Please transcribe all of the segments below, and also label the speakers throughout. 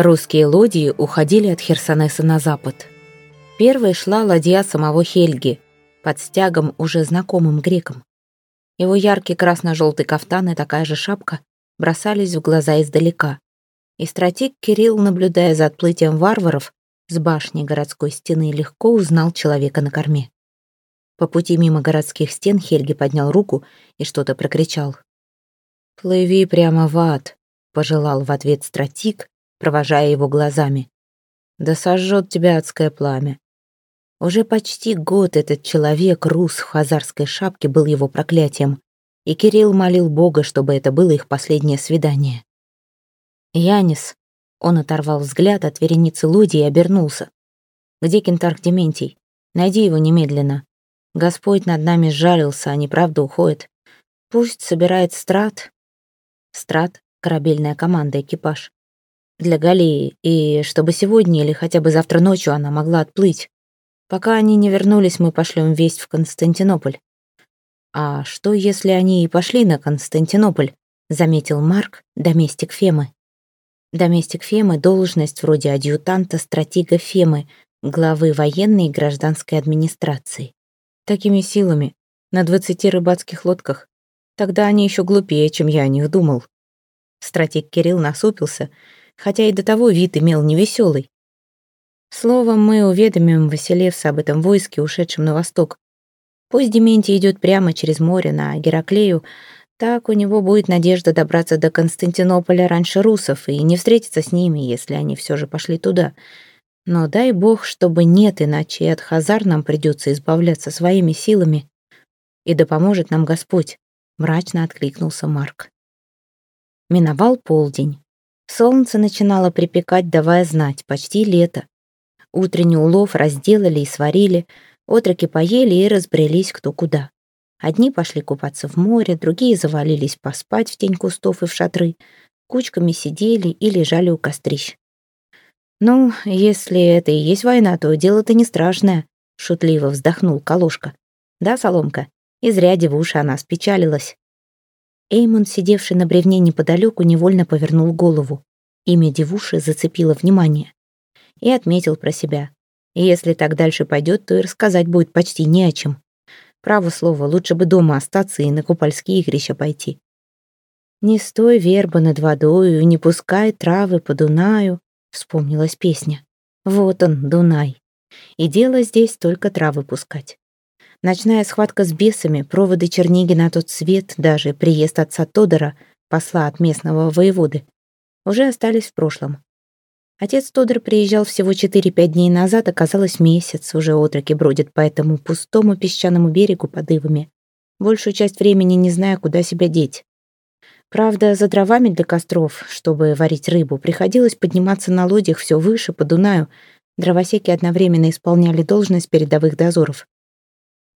Speaker 1: Русские лодии уходили от Херсонеса на запад. Первой шла ладья самого Хельги, под стягом уже знакомым грекам. Его яркий красно-желтый кафтан и такая же шапка бросались в глаза издалека. И стратег Кирилл, наблюдая за отплытием варваров, с башни городской стены легко узнал человека на корме. По пути мимо городских стен Хельги поднял руку и что-то прокричал. «Плыви прямо в ад», — пожелал в ответ стратик, провожая его глазами. «Да сожжет тебя адское пламя». Уже почти год этот человек, рус в хазарской шапке, был его проклятием, и Кирилл молил Бога, чтобы это было их последнее свидание. «Янис», — он оторвал взгляд от вереницы луди и обернулся. «Где кентарх Дементий? Найди его немедленно. Господь над нами сжалился, а неправда уходит. Пусть собирает страт». Страт — корабельная команда, экипаж для Галии, и чтобы сегодня или хотя бы завтра ночью она могла отплыть. Пока они не вернулись, мы пошлем весть в Константинополь. А что, если они и пошли на Константинополь? Заметил Марк, доместик Фемы. Доместик Фемы — должность вроде адъютанта стратега Фемы, главы военной и гражданской администрации. Такими силами, на двадцати рыбацких лодках. Тогда они еще глупее, чем я о них думал. Стратег Кирилл насупился — хотя и до того вид имел невеселый. Словом, мы уведомим Василевса об этом войске, ушедшем на восток. Пусть Дементий идет прямо через море на Гераклею, так у него будет надежда добраться до Константинополя раньше русов и не встретиться с ними, если они все же пошли туда. Но дай бог, чтобы нет, иначе и от Хазар нам придется избавляться своими силами. И да поможет нам Господь, мрачно откликнулся Марк. Миновал полдень. Солнце начинало припекать, давая знать, почти лето. Утренний улов разделали и сварили, отроки поели и разбрелись кто куда. Одни пошли купаться в море, другие завалились поспать в тень кустов и в шатры, кучками сидели и лежали у кострищ. «Ну, если это и есть война, то дело-то не страшное», — шутливо вздохнул Калошка. «Да, Соломка, и зря девуша она спечалилась». Эймон, сидевший на бревне неподалеку, невольно повернул голову. Имя девуши зацепило внимание. И отметил про себя. Если так дальше пойдет, то и рассказать будет почти не о чем. Право слово, лучше бы дома остаться и на купальские игрища пойти. «Не стой, верба, над водою, не пускай травы по Дунаю», — вспомнилась песня. «Вот он, Дунай. И дело здесь только травы пускать. Ночная схватка с бесами, проводы Черниги на тот свет, даже приезд отца Тодора, посла от местного воеводы, уже остались в прошлом. Отец Тодор приезжал всего 4-5 дней назад, оказалось месяц, уже отроки бродят по этому пустому песчаному берегу под ивами, большую часть времени не зная, куда себя деть. Правда, за дровами для костров, чтобы варить рыбу, приходилось подниматься на лодях все выше, по Дунаю. Дровосеки одновременно исполняли должность передовых дозоров.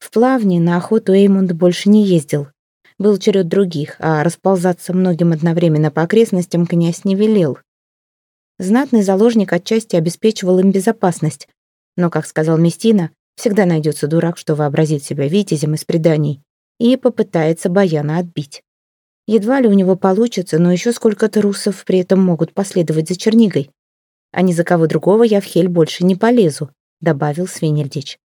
Speaker 1: В плавне на охоту Эймунд больше не ездил. Был черед других, а расползаться многим одновременно по окрестностям князь не велел. Знатный заложник отчасти обеспечивал им безопасность. Но, как сказал Местина, всегда найдется дурак, что вообразит себя витязем из преданий и попытается Баяна отбить. Едва ли у него получится, но еще сколько-то русов при этом могут последовать за Чернигой. А ни за кого другого я в Хель больше не полезу», — добавил Свинельдич.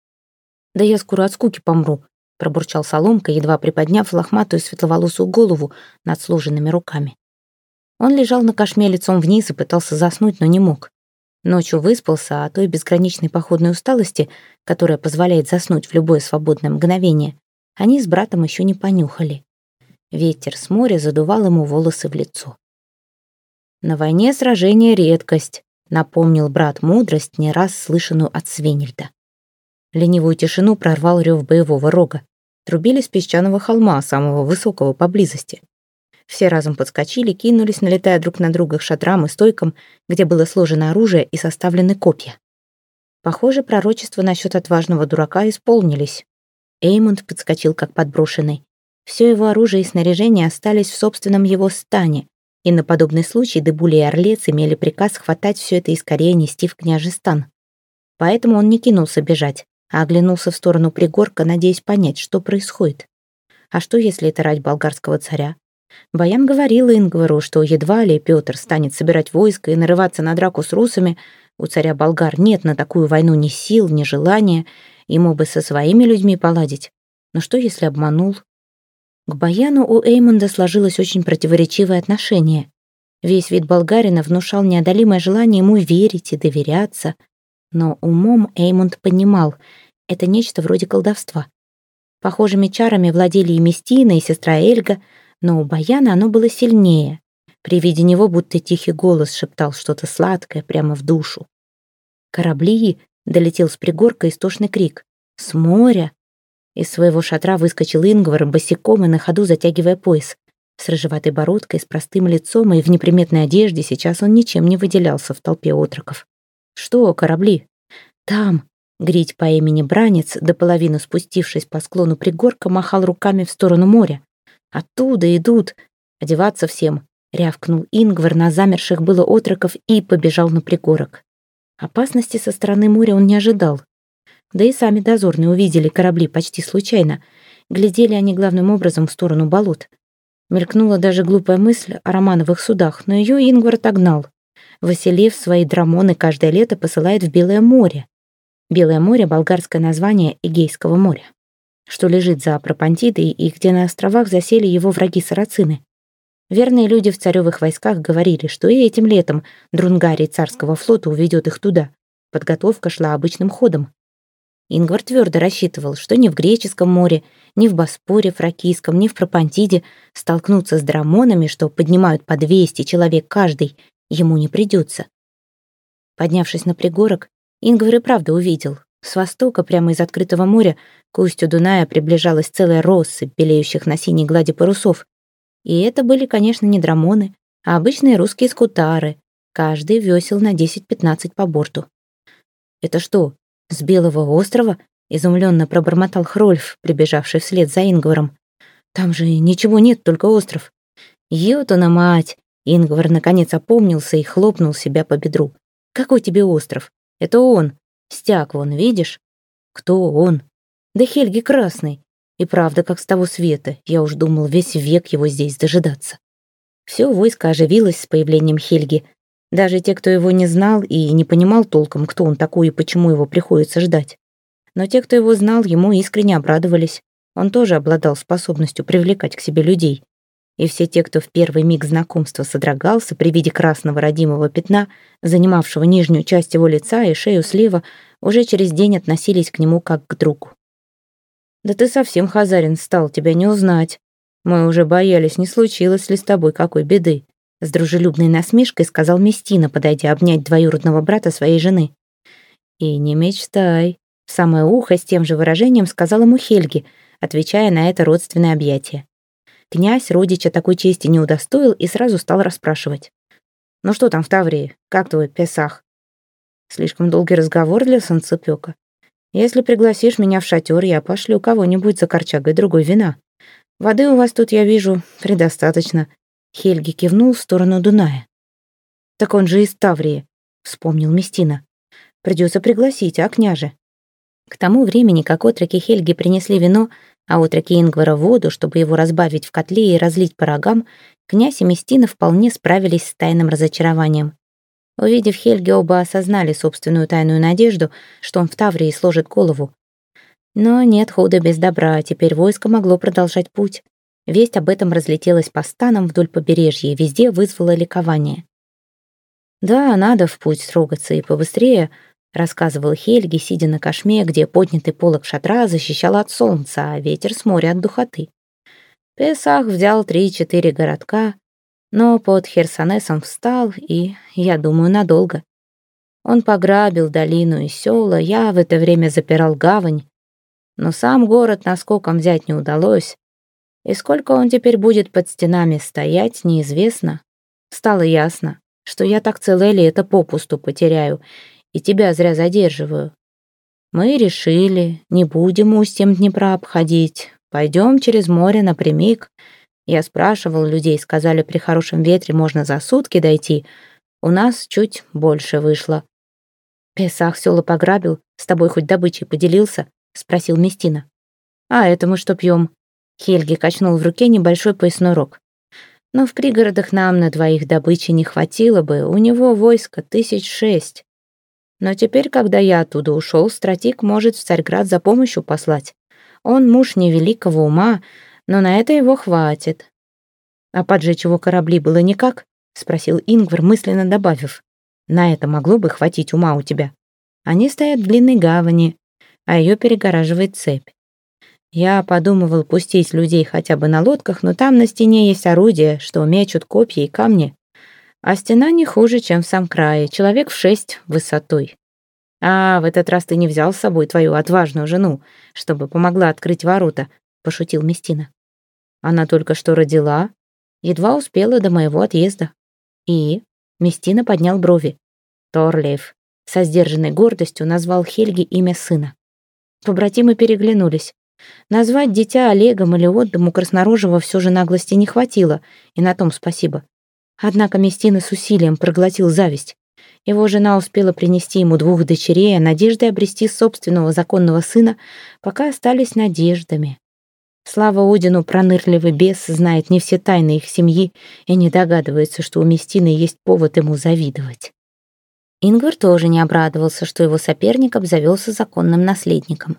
Speaker 1: «Да я скоро от скуки помру», — пробурчал Соломка, едва приподняв лохматую светловолосую голову над сложенными руками. Он лежал на кошме лицом вниз и пытался заснуть, но не мог. Ночью выспался, а той безграничной походной усталости, которая позволяет заснуть в любое свободное мгновение, они с братом еще не понюхали. Ветер с моря задувал ему волосы в лицо. «На войне сражение — редкость», — напомнил брат мудрость, не раз слышанную от Свенельда. Ленивую тишину прорвал рев боевого рога. Трубили с песчаного холма, самого высокого поблизости. Все разом подскочили, кинулись, налетая друг на друга к шатрам и стойкам, где было сложено оружие и составлены копья. Похоже, пророчества насчет отважного дурака исполнились. Эймунд подскочил как подброшенный. Все его оружие и снаряжение остались в собственном его стане, и на подобный случай Дебули и Орлец имели приказ хватать все это и скорее нести в княжий стан. Поэтому он не кинулся бежать, а оглянулся в сторону пригорка, надеясь понять, что происходит. А что, если это рать болгарского царя? Баян говорил Ингвару, что едва ли Петр станет собирать войско и нарываться на драку с русами, у царя болгар нет на такую войну ни сил, ни желания, ему бы со своими людьми поладить. Но что, если обманул? К Баяну у Эймонда сложилось очень противоречивое отношение. Весь вид болгарина внушал неодолимое желание ему верить и доверяться. Но умом Эймонд понимал, это нечто вроде колдовства. Похожими чарами владели и Местина, и сестра Эльга, но у Баяна оно было сильнее. При виде него будто тихий голос шептал что-то сладкое прямо в душу. «Корабли!» — долетел с пригорка истошный крик. «С моря!» Из своего шатра выскочил Ингвар босиком и на ходу затягивая пояс. С рыжеватой бородкой, с простым лицом и в неприметной одежде сейчас он ничем не выделялся в толпе отроков. «Что, корабли?» «Там!» Грить по имени Бранец, до половины спустившись по склону пригорка, махал руками в сторону моря. «Оттуда идут! Одеваться всем!» — рявкнул Ингвар на замерших было отроков и побежал на пригорок. Опасности со стороны моря он не ожидал. Да и сами дозорные увидели корабли почти случайно. Глядели они главным образом в сторону болот. Мелькнула даже глупая мысль о романовых судах, но ее Ингвар отогнал. Василев свои драмоны каждое лето посылает в Белое море. Белое море — болгарское название Эгейского моря, что лежит за Пропантидой и где на островах засели его враги-сарацины. Верные люди в царевых войсках говорили, что и этим летом Друнгарий царского флота уведет их туда. Подготовка шла обычным ходом. Ингвар твердо рассчитывал, что ни в Греческом море, ни в Боспоре Фракийском, ни в Пропантиде столкнуться с драмонами, что поднимают по 200 человек каждый, ему не придется. Поднявшись на пригорок, Ингвар и правда увидел. С востока, прямо из открытого моря, к устью Дуная приближалась целая россыпь белеющих на синей глади парусов. И это были, конечно, не драмоны, а обычные русские скутары, каждый весел на 10-15 по борту. «Это что, «С Белого острова?» — изумленно пробормотал Хрольф, прибежавший вслед за Ингваром. «Там же ничего нет, только остров». «Ютуна мать!» Ингвар наконец опомнился и хлопнул себя по бедру. «Какой тебе остров? Это он. Стяг вон, видишь?» «Кто он?» «Да Хельги Красный. И правда, как с того света. Я уж думал весь век его здесь дожидаться». Все войско оживилось с появлением Хельги, даже те, кто его не знал и не понимал толком, кто он такой и почему его приходится ждать. Но те, кто его знал, ему искренне обрадовались. Он тоже обладал способностью привлекать к себе людей. И все те, кто в первый миг знакомства содрогался при виде красного родимого пятна, занимавшего нижнюю часть его лица и шею слева, уже через день относились к нему как к другу. «Да ты совсем хазарин стал, тебя не узнать. Мы уже боялись, не случилось ли с тобой какой беды. С дружелюбной насмешкой сказал Местина, подойдя обнять двоюродного брата своей жены. «И не мечтай», — самое ухо с тем же выражением сказал ему Хельги, отвечая на это родственное объятие. Князь родича такой чести не удостоил и сразу стал расспрашивать. «Ну что там в Таврии? Как твой Песах?» Слишком долгий разговор для солнцепёка. Если пригласишь меня в шатер, я пошлю кого-нибудь за корчагой другой вина. Воды у вас тут, я вижу, предостаточно. Хельги кивнул в сторону Дуная. «Так он же из Таврии», — вспомнил Местина. «Придется пригласить, а, княже?» К тому времени, как отроки Хельги принесли вино, а отроки Ингвара воду, чтобы его разбавить в котле и разлить по рогам, князь и Местина вполне справились с тайным разочарованием. Увидев Хельги, оба осознали собственную тайную надежду, что он в Таврии сложит голову. Но нет худа без добра, теперь войско могло продолжать путь. Весть об этом разлетелась по станам вдоль побережья везде вызвала ликование. «Да, надо в путь трогаться и побыстрее», — рассказывал Хельги, сидя на кошме, где поднятый полог шатра защищал от солнца, а ветер с моря от духоты. Песах взял три-четыре городка, но под Херсонесом встал и, я думаю, надолго. Он пограбил долину и села, я в это время запирал гавань, но сам город наскоком взять не удалось, и сколько он теперь будет под стенами стоять, неизвестно. Стало ясно, что я так целое лето попусту потеряю и тебя зря задерживаю. Мы решили, не будем устьем Днепра обходить, пойдем через море напрямик. Я спрашивал людей, сказали, при хорошем ветре можно за сутки дойти. У нас чуть больше вышло. Песах сёла пограбил, с тобой хоть добычей поделился? Спросил Местина. А это мы что пьем? Хельги качнул в руке небольшой поясной рог. Но в пригородах нам на двоих добычи не хватило бы, у него войско тысяч шесть. Но теперь, когда я оттуда ушел, стратик может в Царьград за помощью послать. Он муж невеликого ума, но на это его хватит. А поджечь его корабли было никак? Спросил Ингвар, мысленно добавив. На это могло бы хватить ума у тебя. Они стоят в длинной гавани, а ее перегораживает цепь. Я подумывал пустить людей хотя бы на лодках, но там на стене есть орудия, что мечут копья и камни. А стена не хуже, чем в сам край, человек в шесть высотой. А, в этот раз ты не взял с собой твою отважную жену, чтобы помогла открыть ворота, пошутил Местина. Она только что родила, едва успела до моего отъезда. И Местина поднял брови. Торлиев со сдержанной гордостью назвал Хельге имя сына. Побратимы переглянулись. Назвать дитя Олегом или Отдом у Краснорожего все же наглости не хватило, и на том спасибо. Однако Местина с усилием проглотил зависть. Его жена успела принести ему двух дочерей, а надеждой обрести собственного законного сына пока остались надеждами. Слава Одину, пронырливый бес, знает не все тайны их семьи и не догадывается, что у Местины есть повод ему завидовать. Ингвар тоже не обрадовался, что его соперник обзавелся законным наследником.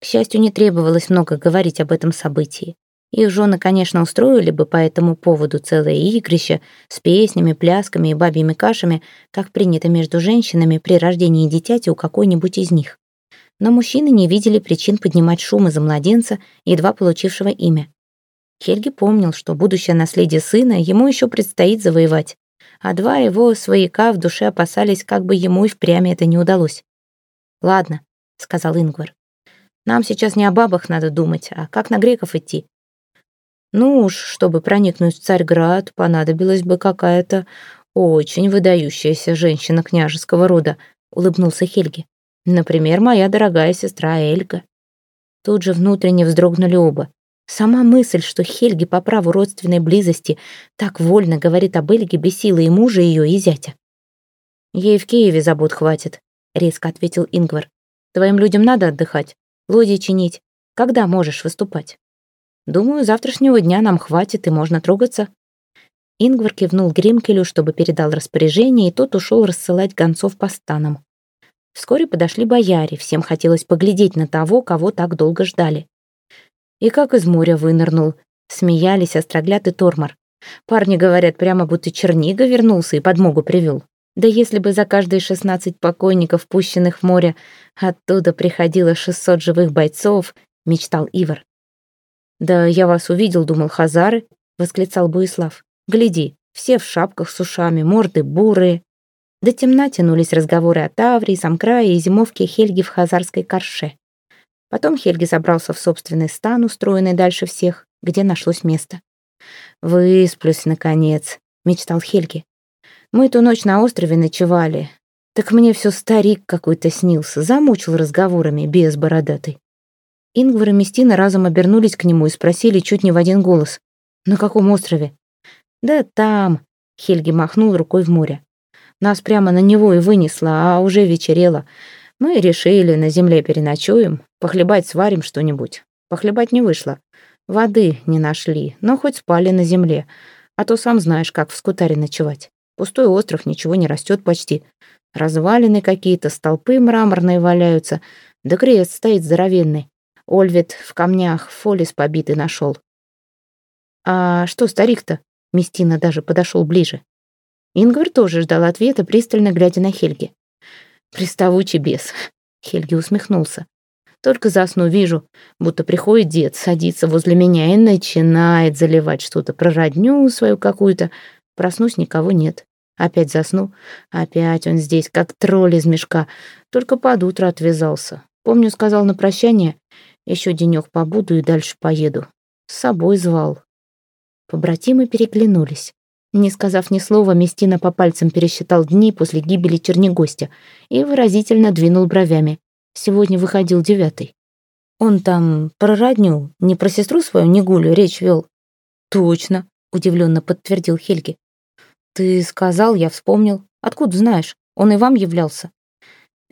Speaker 1: К счастью, не требовалось много говорить об этом событии. Их жены, конечно, устроили бы по этому поводу целое игрище с песнями, плясками и бабьими кашами, как принято между женщинами при рождении дитяти у какой-нибудь из них. Но мужчины не видели причин поднимать шум из-за младенца, едва получившего имя. Хельги помнил, что будущее наследие сына ему еще предстоит завоевать, а два его свояка в душе опасались, как бы ему и впрямь это не удалось. «Ладно», — сказал Ингвар, нам сейчас не о бабах надо думать, а как на греков идти. Ну уж, чтобы проникнуть в Царьград, понадобилась бы какая-то очень выдающаяся женщина княжеского рода, улыбнулся Хельги. Например, моя дорогая сестра Эльга. Тут же внутренне вздрогнули оба. Сама мысль, что Хельги по праву родственной близости так вольно говорит об Эльге, бесила и мужа ее, и зятя. «Ей в Киеве забот хватит», — резко ответил Ингвар. «Твоим людям надо отдыхать. Лодии чинить. Когда можешь выступать? Думаю, завтрашнего дня нам хватит и можно трогаться. Ингвар кивнул Гримкелю, чтобы передал распоряжение, и тот ушел рассылать гонцов по станам. Вскоре подошли бояре, всем хотелось поглядеть на того, кого так долго ждали. И как из моря вынырнул, смеялись Острогляд и Тормор. Парни говорят, прямо будто Чернига вернулся и подмогу привел. Да если бы за каждые шестнадцать покойников, пущенных в море, оттуда приходило шестьсот живых бойцов, мечтал Ивар. «Да я вас увидел, думал, хазары», — восклицал Буислав. «Гляди, все в шапках с ушами, морды бурые». До темна тянулись разговоры о Таврии, Самкрае и зимовке Хельги в хазарской корше. Потом Хельги забрался в собственный стан, устроенный дальше всех, где нашлось место. «Высплюсь, наконец», — мечтал Хельги. Мы ту ночь на острове ночевали. Так мне все старик какой-то снился, замучил разговорами, без бородатый. Ингвар и Местина разом обернулись к нему и спросили чуть не в один голос. «На каком острове?» «Да там», — Хельги махнул рукой в море. «Нас прямо на него и вынесло, а уже вечерело. Мы решили, на земле переночуем, похлебать сварим что-нибудь. Похлебать не вышло. Воды не нашли, но хоть спали на земле, а то сам знаешь, как в скутаре ночевать. Пустой остров, ничего не растет почти. Развалины какие-то, столпы мраморные валяются. Да крест стоит здоровенный. Ольвет в камнях фолис побитый нашел. «А что старик-то?» Местина даже подошел ближе. Ингвар тоже ждал ответа, пристально глядя на Хельги. «Приставучий бес», — Хельги усмехнулся. «Только засну вижу, будто приходит дед, садится возле меня и начинает заливать что-то про родню свою какую-то. Проснусь, никого нет. Опять засну. Опять он здесь, как тролль из мешка. Только под утро отвязался. Помню, сказал на прощание, еще денек побуду и дальше поеду. С собой звал. Побратимы переглянулись. Не сказав ни слова, Местина по пальцам пересчитал дни после гибели Чернегостя и выразительно двинул бровями. Сегодня выходил девятый. Он там про родню, не про сестру свою Негулю речь вел. Точно, удивленно подтвердил Хельги. «Ты сказал, я вспомнил. Откуда знаешь? Он и вам являлся?»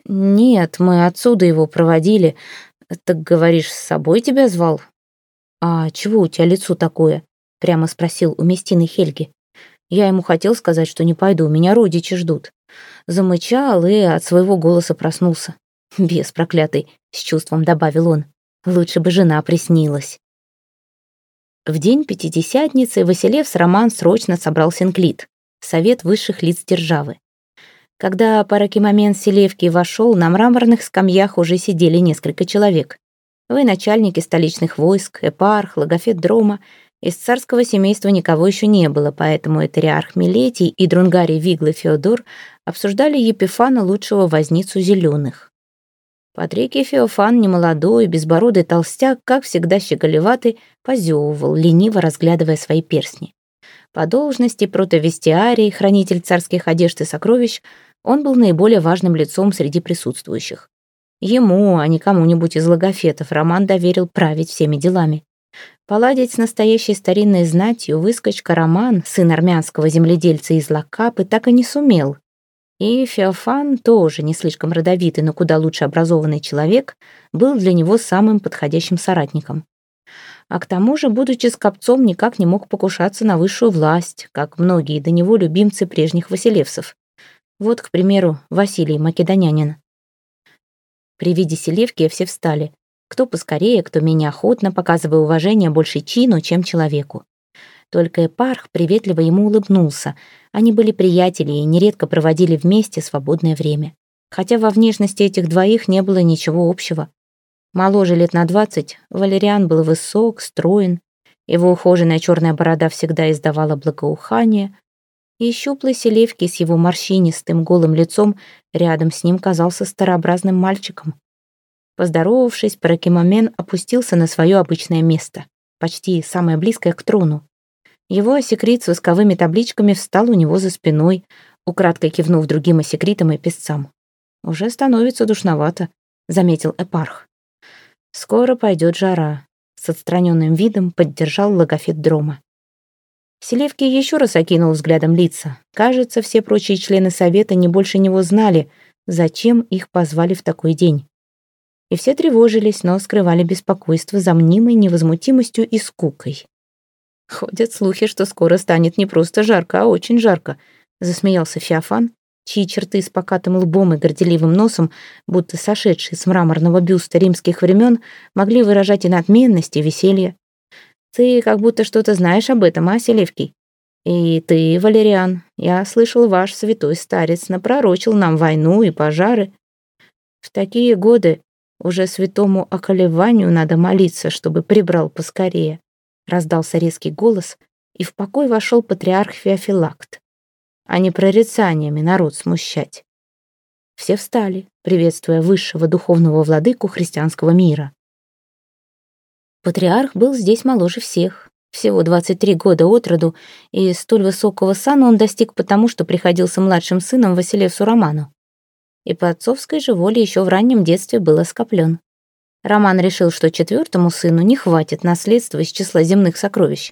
Speaker 1: «Нет, мы отсюда его проводили. Так, говоришь, с собой тебя звал?» «А чего у тебя лицо такое?» — прямо спросил у Местины Хельги. Я ему хотел сказать, что не пойду, меня родичи ждут. Замычал и от своего голоса проснулся. Бес проклятый, с чувством добавил он. Лучше бы жена приснилась. В день Пятидесятницы Василев с Роман срочно собрал Синклит, совет высших лиц державы. Когда Паракимомен Селевки вошел, на мраморных скамьях уже сидели несколько человек. Вы начальники столичных войск, эпарх, логофет Дрома. Из царского семейства никого еще не было, поэтому Этериарх Милетий и Друнгарий Виглы Феодор обсуждали Епифана, лучшего возницу зеленых. Патрикий Феофан, немолодой, безбородый толстяк, как всегда щеголеватый, позевывал, лениво разглядывая свои перстни. По должности протовестиарий, хранитель царских одежд и сокровищ, он был наиболее важным лицом среди присутствующих. Ему, а не кому-нибудь из логофетов, Роман доверил править всеми делами. Поладить с настоящей старинной знатью выскочка Роман, сын армянского земледельца из Лакапы, так и не сумел. И Феофан, тоже не слишком родовитый, но куда лучше образованный человек, был для него самым подходящим соратником. А к тому же, будучи скопцом, никак не мог покушаться на высшую власть, как многие до него любимцы прежних Василевсов. Вот, к примеру, Василий Македонянин. При виде Селевки все встали. Кто поскорее, кто менее охотно, показывая уважение больше чину, чем человеку. Только Эпарх приветливо ему улыбнулся. Они были приятели и нередко проводили вместе свободное время. Хотя во внешности этих двоих не было ничего общего. Моложе лет на двадцать, Валериан был высок, строен. Его ухоженная черная борода всегда издавала благоухание, и щуплый Селевки с его морщинистым голым лицом рядом с ним казался старообразным мальчиком. Поздоровавшись, Паракимомен опустился на свое обычное место, почти самое близкое к трону. Его осекрит с восковыми табличками встал у него за спиной, украдкой кивнув другим осекритам и песцам. «Уже становится душновато», — заметил Эпарх. «Скоро пойдет жара», — с отстраненным видом поддержал логофет Дрома. Селевкий еще раз окинул взглядом лица. Кажется, все прочие члены совета не больше него знали, зачем их позвали в такой день. И все тревожились, но скрывали беспокойство за мнимой невозмутимостью и скукой. «Ходят слухи, что скоро станет не просто жарко, а очень жарко», — засмеялся Феофан, чьи черты с покатым лбом и горделивым носом, будто сошедшие с мраморного бюста римских времен, могли выражать и надменность, и веселье. Ты как будто что-то знаешь об этом, а, Селевкий? И ты, Валериан, я слышал, ваш святой старец напророчил нам войну и пожары. В такие годы уже святому околеванию надо молиться, чтобы прибрал поскорее. Раздался резкий голос, и в покой вошел патриарх Феофилакт. А не прорицаниями народ смущать. Все встали, приветствуя высшего духовного владыку христианского мира. Патриарх был здесь моложе всех, всего 23 года от роду, и столь высокого сана он достиг потому, что приходился младшим сыном Василевсу Роману. И по отцовской же воле еще в раннем детстве был оскоплен. Роман решил, что четвертому сыну не хватит наследства из числа земных сокровищ.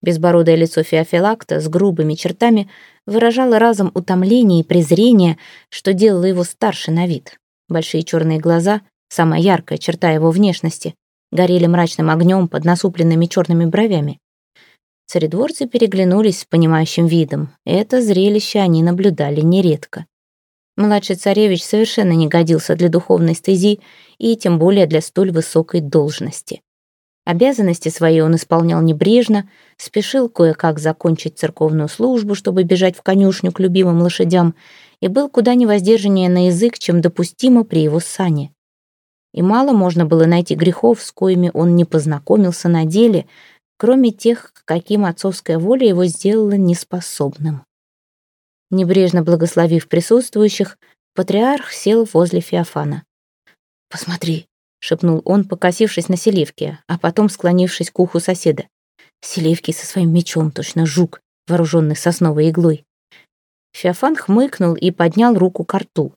Speaker 1: Безбородое лицо Феофилакта с грубыми чертами выражало разом утомление и презрение, что делало его старше на вид. Большие черные глаза — самая яркая черта его внешности, горели мрачным огнем под насупленными черными бровями. Царедворцы переглянулись с понимающим видом. Это зрелище они наблюдали нередко. Младший царевич совершенно не годился для духовной стези и тем более для столь высокой должности. Обязанности свои он исполнял небрежно, спешил кое-как закончить церковную службу, чтобы бежать в конюшню к любимым лошадям, и был куда невоздержаннее на язык, чем допустимо при его сане и мало можно было найти грехов, с коими он не познакомился на деле, кроме тех, каким отцовская воля его сделала неспособным. Небрежно благословив присутствующих, патриарх сел возле Феофана. «Посмотри», — шепнул он, покосившись на Селевке, а потом склонившись к уху соседа. Селевкий со своим мечом, точно жук, вооруженный сосновой иглой. Феофан хмыкнул и поднял руку к рту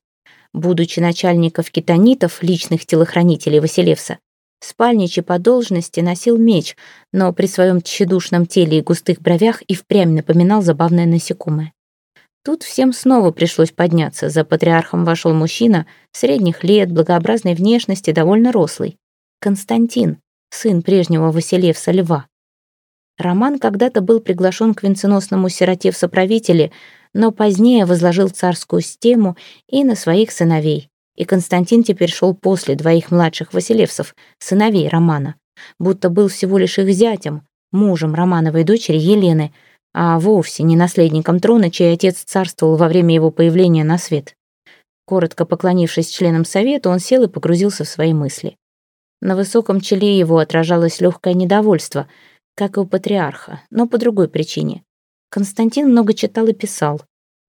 Speaker 1: будучи начальников китонитов, личных телохранителей Василевса. Спальничий по должности носил меч, но при своем тщедушном теле и густых бровях и впрямь напоминал забавное насекомое. Тут всем снова пришлось подняться. За патриархом вошел мужчина, средних лет, благообразной внешности, довольно рослый. Константин, сын прежнего Василевса Льва. Роман когда-то был приглашен к венценосному сироте в соправители, но позднее возложил царскую стему и на своих сыновей. И Константин теперь шел после двоих младших Василевсов, сыновей Романа, будто был всего лишь их зятем, мужем Романовой дочери Елены, а вовсе не наследником трона, чей отец царствовал во время его появления на свет. Коротко поклонившись членам совета, он сел и погрузился в свои мысли. На высоком челе его отражалось легкое недовольство, как и у патриарха, но по другой причине. Константин много читал и писал.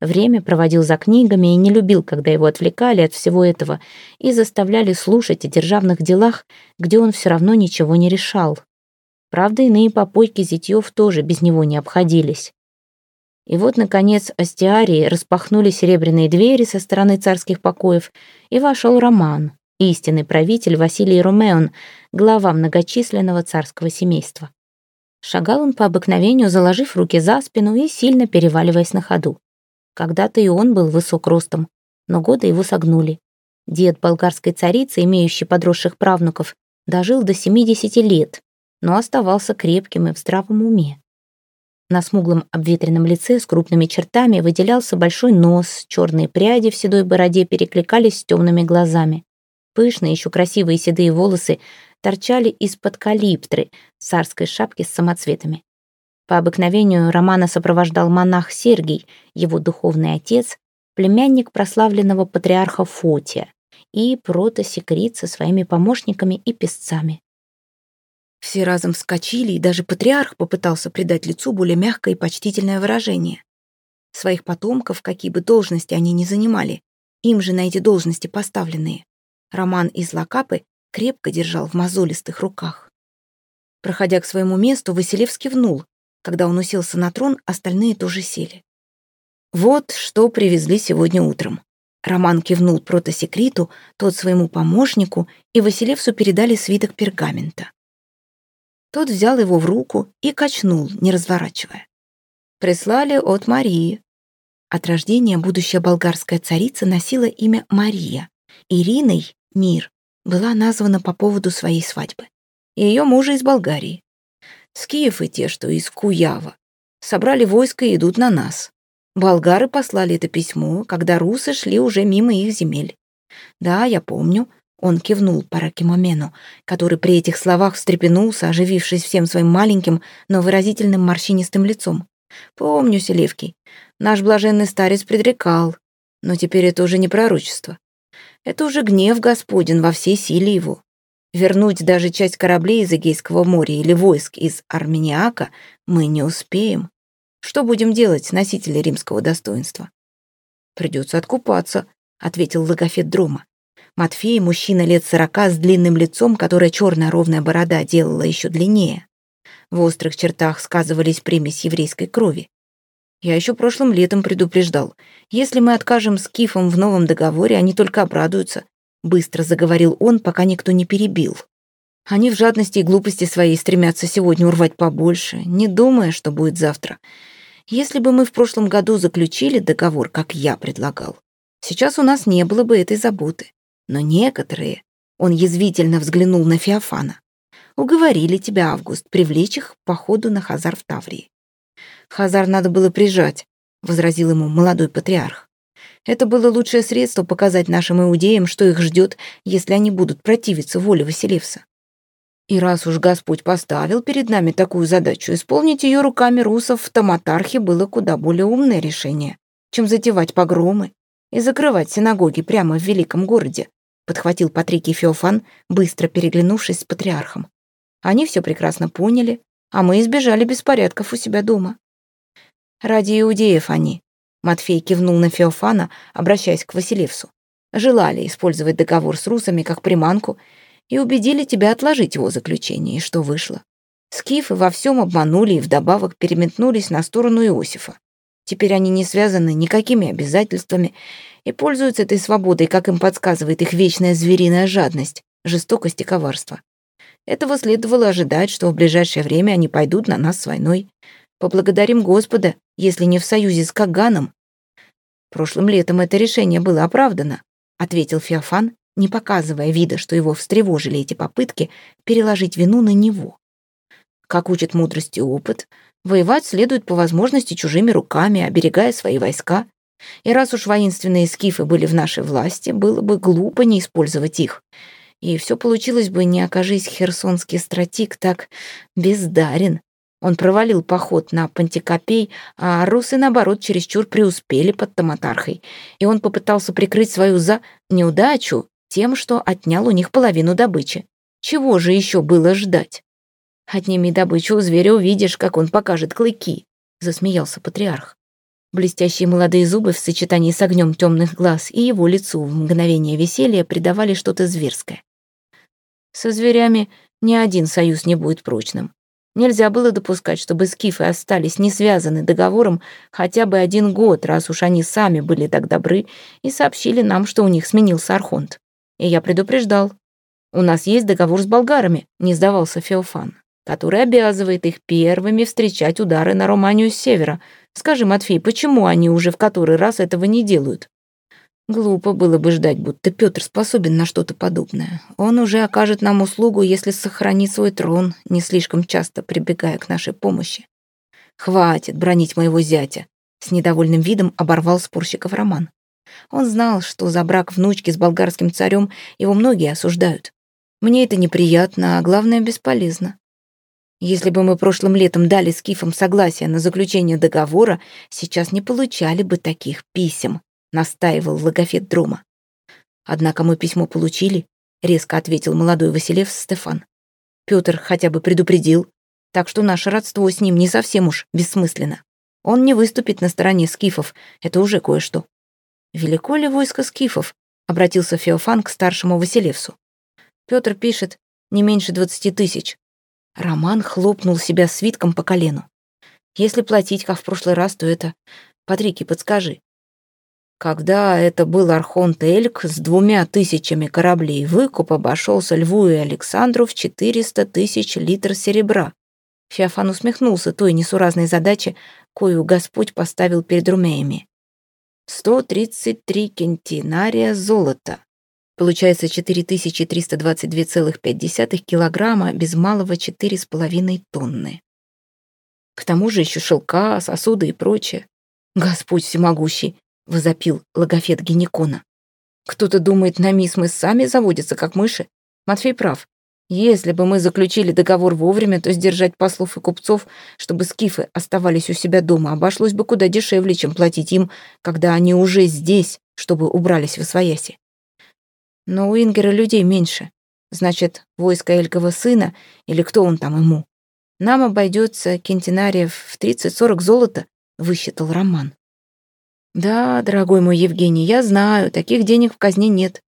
Speaker 1: Время проводил за книгами и не любил, когда его отвлекали от всего этого и заставляли слушать о державных делах, где он все равно ничего не решал. Правда, иные попойки зятьев тоже без него не обходились. И вот, наконец, Астиарии распахнули серебряные двери со стороны царских покоев, и вошел Роман, истинный правитель Василий Ромеон, глава многочисленного царского семейства. Шагал он по обыкновению, заложив руки за спину и сильно переваливаясь на ходу. Когда-то и он был высок ростом, но годы его согнули. Дед болгарской царицы, имеющий подросших правнуков, дожил до 70 лет, но оставался крепким и в здравом уме. На смуглом обветренном лице с крупными чертами выделялся большой нос, черные пряди в седой бороде перекликались с темными глазами. Пышные, еще красивые седые волосы торчали из-под калиптры, царской шапки с самоцветами. По обыкновению Романа сопровождал монах Сергий, его духовный отец, племянник прославленного патриарха Фотия, и протосекрит со своими помощниками и песцами. Все разом вскочили, и даже патриарх попытался придать лицу более мягкое и почтительное выражение. Своих потомков, какие бы должности они ни занимали, им же на эти должности поставленные. Роман из Лакапы крепко держал в мозолистых руках. Проходя к своему месту, Василев кивнул. Когда он уселся на трон, остальные тоже сели. «Вот что привезли сегодня утром». Роман кивнул протосекрету, тот своему помощнику, и Василевсу передали свиток пергамента. Тот взял его в руку и качнул, не разворачивая. Прислали от Марии. От рождения будущая болгарская царица носила имя Мария. Ириной, мир, была названа по поводу своей свадьбы. Ее мужа из Болгарии. Скиев и те, что из Куява. Собрали войско и идут на нас. Болгары послали это письмо, когда русы шли уже мимо их земель. Да, я помню, он кивнул Паракимомену, который при этих словах встрепенулся, оживившись всем своим маленьким, но выразительным морщинистым лицом. «Помню, Селевкий, наш блаженный старец предрекал, но теперь это уже не пророчество. Это уже гнев Господен во всей силе его. Вернуть даже часть кораблей из Эгейского моря или войск из Армениака мы не успеем. Что будем делать, носители римского достоинства?» «Придется откупаться», — ответил логофет Дрома. Матфей, мужчина лет сорока с длинным лицом, которое черная ровная борода делала еще длиннее. В острых чертах сказывались примесь еврейской крови. Я еще прошлым летом предупреждал. Если мы откажем скифам в новом договоре, они только обрадуются. Быстро заговорил он, пока никто не перебил. Они в жадности и глупости своей стремятся сегодня урвать побольше, не думая, что будет завтра. Если бы мы в прошлом году заключили договор, как я предлагал, сейчас у нас не было бы этой заботы. Но некоторые, он язвительно взглянул на Феофана, уговорили тебя, Август, привлечь их к походу на Хазар в Таврии. Хазар надо было прижать, возразил ему молодой патриарх. Это было лучшее средство показать нашим иудеям, что их ждет, если они будут противиться воле Василевса. И раз уж Господь поставил перед нами такую задачу, исполнить ее руками русов в Таматархе было куда более умное решение, чем затевать погромы и закрывать синагоги прямо в великом городе, подхватил Патрикий Феофан, быстро переглянувшись с патриархом. Они все прекрасно поняли, а мы избежали беспорядков у себя дома. Ради иудеев они, Матфей кивнул на Феофана, обращаясь к Василевсу. Желали использовать договор с русами как приманку и убедили тебя отложить его заключение, и что вышло. Скифы во всем обманули и вдобавок переметнулись на сторону Иосифа. Теперь они не связаны никакими обязательствами и пользуются этой свободой, как им подсказывает их вечная звериная жадность, жестокость и коварство. Этого следовало ожидать, что в ближайшее время они пойдут на нас с войной. Поблагодарим Господа, если не в союзе с Каганом. Прошлым летом это решение было оправдано, ответил Феофан, не показывая вида, что его встревожили эти попытки переложить вину на него.
Speaker 2: Как учит мудрость и опыт, воевать следует по возможности чужими руками, оберегая свои войска. И раз уж воинственные скифы были в нашей власти, было бы глупо не использовать их. И все получилось бы, не окажись херсонский стратик так бездарен. Он провалил поход на Пантикопей, а русы, наоборот, чересчур преуспели под Таматархой, и он попытался прикрыть свою за неудачу тем, что отнял у них половину добычи. Чего же еще было ждать? «Отними добычу у зверя, увидишь, как он покажет клыки», — засмеялся патриарх. Блестящие молодые зубы в сочетании с огнем темных глаз и его лицу в мгновение веселья придавали что-то зверское. Со зверями ни один союз не будет прочным. Нельзя было допускать, чтобы скифы остались не связаны договором хотя бы один год, раз уж они сами были так добры и сообщили нам, что у них сменился архонт. И я предупреждал. У нас есть договор с болгарами, не сдавался Феофан, который обязывает их первыми встречать удары на Романию с севера. Скажи, Матфей, почему они уже в который раз этого не делают? Глупо было бы ждать, будто Петр способен на что-то подобное. Он уже окажет нам услугу, если сохранит свой трон, не слишком часто прибегая к нашей помощи. Хватит бронить моего зятя. С недовольным видом оборвал спорщиков Роман. Он знал, что за брак внучки с болгарским царем его многие осуждают. Мне это неприятно, а главное, бесполезно. Если бы мы прошлым летом дали скифам согласие на заключение договора, сейчас не получали бы таких писем настаивал логофет Друма. Однако мы письмо получили, резко ответил молодой Василев Стефан. Петр хотя бы предупредил, так что наше родство с ним не совсем уж бессмысленно. Он не выступит на стороне скифов, это уже кое-что. Велико ли войско скифов? обратился Феофан к старшему Василевсу. Петр пишет, не меньше двадцати тысяч. Роман хлопнул себя свитком по колену. Если платить, как в прошлый раз, то это... Патрики, подскажи, когда это был Архонт Эльк с двумя тысячами кораблей, выкуп обошелся Льву и Александру в 400 тысяч литров серебра. Феофан усмехнулся той несуразной задаче, кою Господь поставил перед румеями. 133 кентинария золота. Получается 4322,5 килограмма, без малого 4,5 тонны. К тому же еще шелка, сосуды и прочее. Господь всемогущий, — возопил логофет Геникона. «Кто-то думает, на мисс мы сами заводятся, как мыши. Матфей прав. Если бы мы заключили договор вовремя, то сдержать послов и купцов, чтобы скифы оставались у себя дома, обошлось бы куда дешевле, чем платить им, когда они уже здесь, чтобы убрались в освояси. Но у Ингера людей меньше. Значит, войско Элькова сына, или кто он там ему, нам обойдется кентинариев в 30-40 золота, высчитал Роман. Да, дорогой мой Евгений, я знаю, таких денег в казне нет.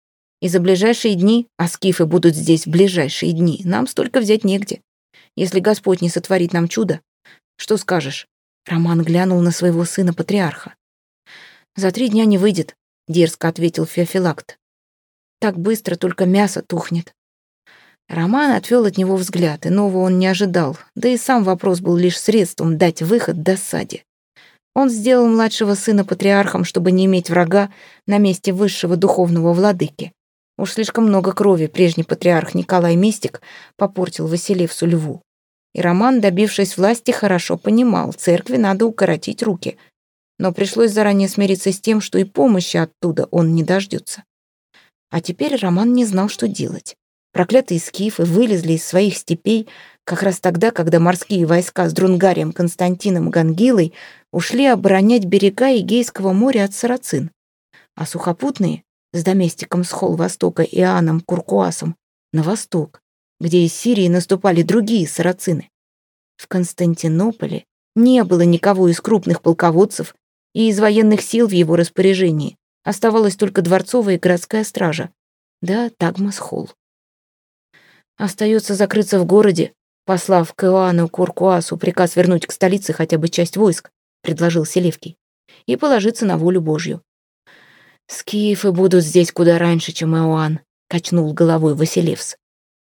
Speaker 2: И за ближайшие дни, а скифы будут здесь в ближайшие дни, нам столько взять негде. Если Господь не сотворит нам чудо, что скажешь? Роман глянул на своего сына-патриарха. «За три дня не выйдет», — дерзко ответил Феофилакт. «Так быстро только мясо тухнет». Роман отвел от него взгляд, иного он не ожидал, да и сам вопрос был лишь средством дать выход досаде. Он сделал младшего сына патриархом, чтобы не иметь врага на месте высшего духовного владыки. Уж слишком много крови прежний патриарх Николай Мистик попортил Василевсу Льву. И Роман, добившись власти, хорошо понимал, церкви надо укоротить руки. Но пришлось заранее смириться с тем, что и помощи оттуда он не дождется. А теперь Роман не знал, что делать. Проклятые скифы вылезли из своих степей как раз тогда, когда морские войска с Друнгарием, Константином Гангилой ушли оборонять берега Эгейского моря от сарацин, а сухопутные с доместиком с Холл-Востока Иоанном Куркуасом на восток, где из Сирии наступали другие сарацины. В Константинополе не было никого из крупных полководцев и из военных сил в его распоряжении. Оставалась только дворцовая и городская стража. Да, Тагмас Холл. Остается закрыться в городе, послав к Иоанну Куркуасу приказ вернуть к столице хотя бы часть войск, — предложил Селевкий, — «и положиться на волю Божью». «Скифы будут здесь куда раньше, чем Иоанн», — качнул головой Василевс.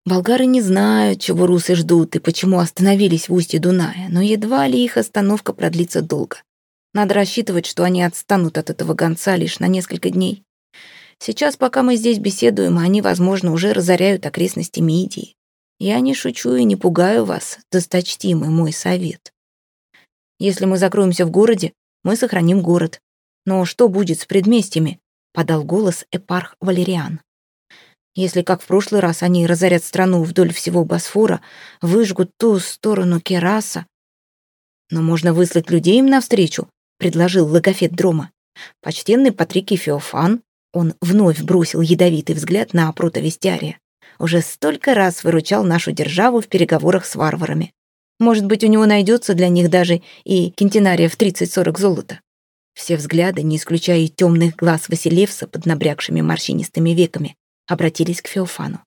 Speaker 2: Болгары не знают, чего русы ждут и почему остановились в устье Дуная, но едва ли их остановка продлится долго. Надо рассчитывать, что они отстанут от этого гонца лишь на несколько дней. Сейчас, пока мы здесь беседуем, они, возможно, уже разоряют окрестности Мидии. Я не шучу и не пугаю вас, досточтимый мой совет. Если мы закроемся в городе, мы сохраним город. Но что будет с предместьями? Подал голос эпарх Валериан. Если, как в прошлый раз, они разорят страну вдоль всего Босфора, выжгут ту сторону Кераса. Но можно выслать людей им навстречу, предложил логофет Дрома. Почтенный Патрикий Феофан, он вновь бросил ядовитый взгляд на протовестиария, уже столько раз выручал нашу державу в переговорах с варварами. Может быть, у него найдется для них даже и кентинария в 30-40 золота. Все взгляды, не исключая и темных глаз Василевса под набрякшими морщинистыми веками, обратились к Феофану.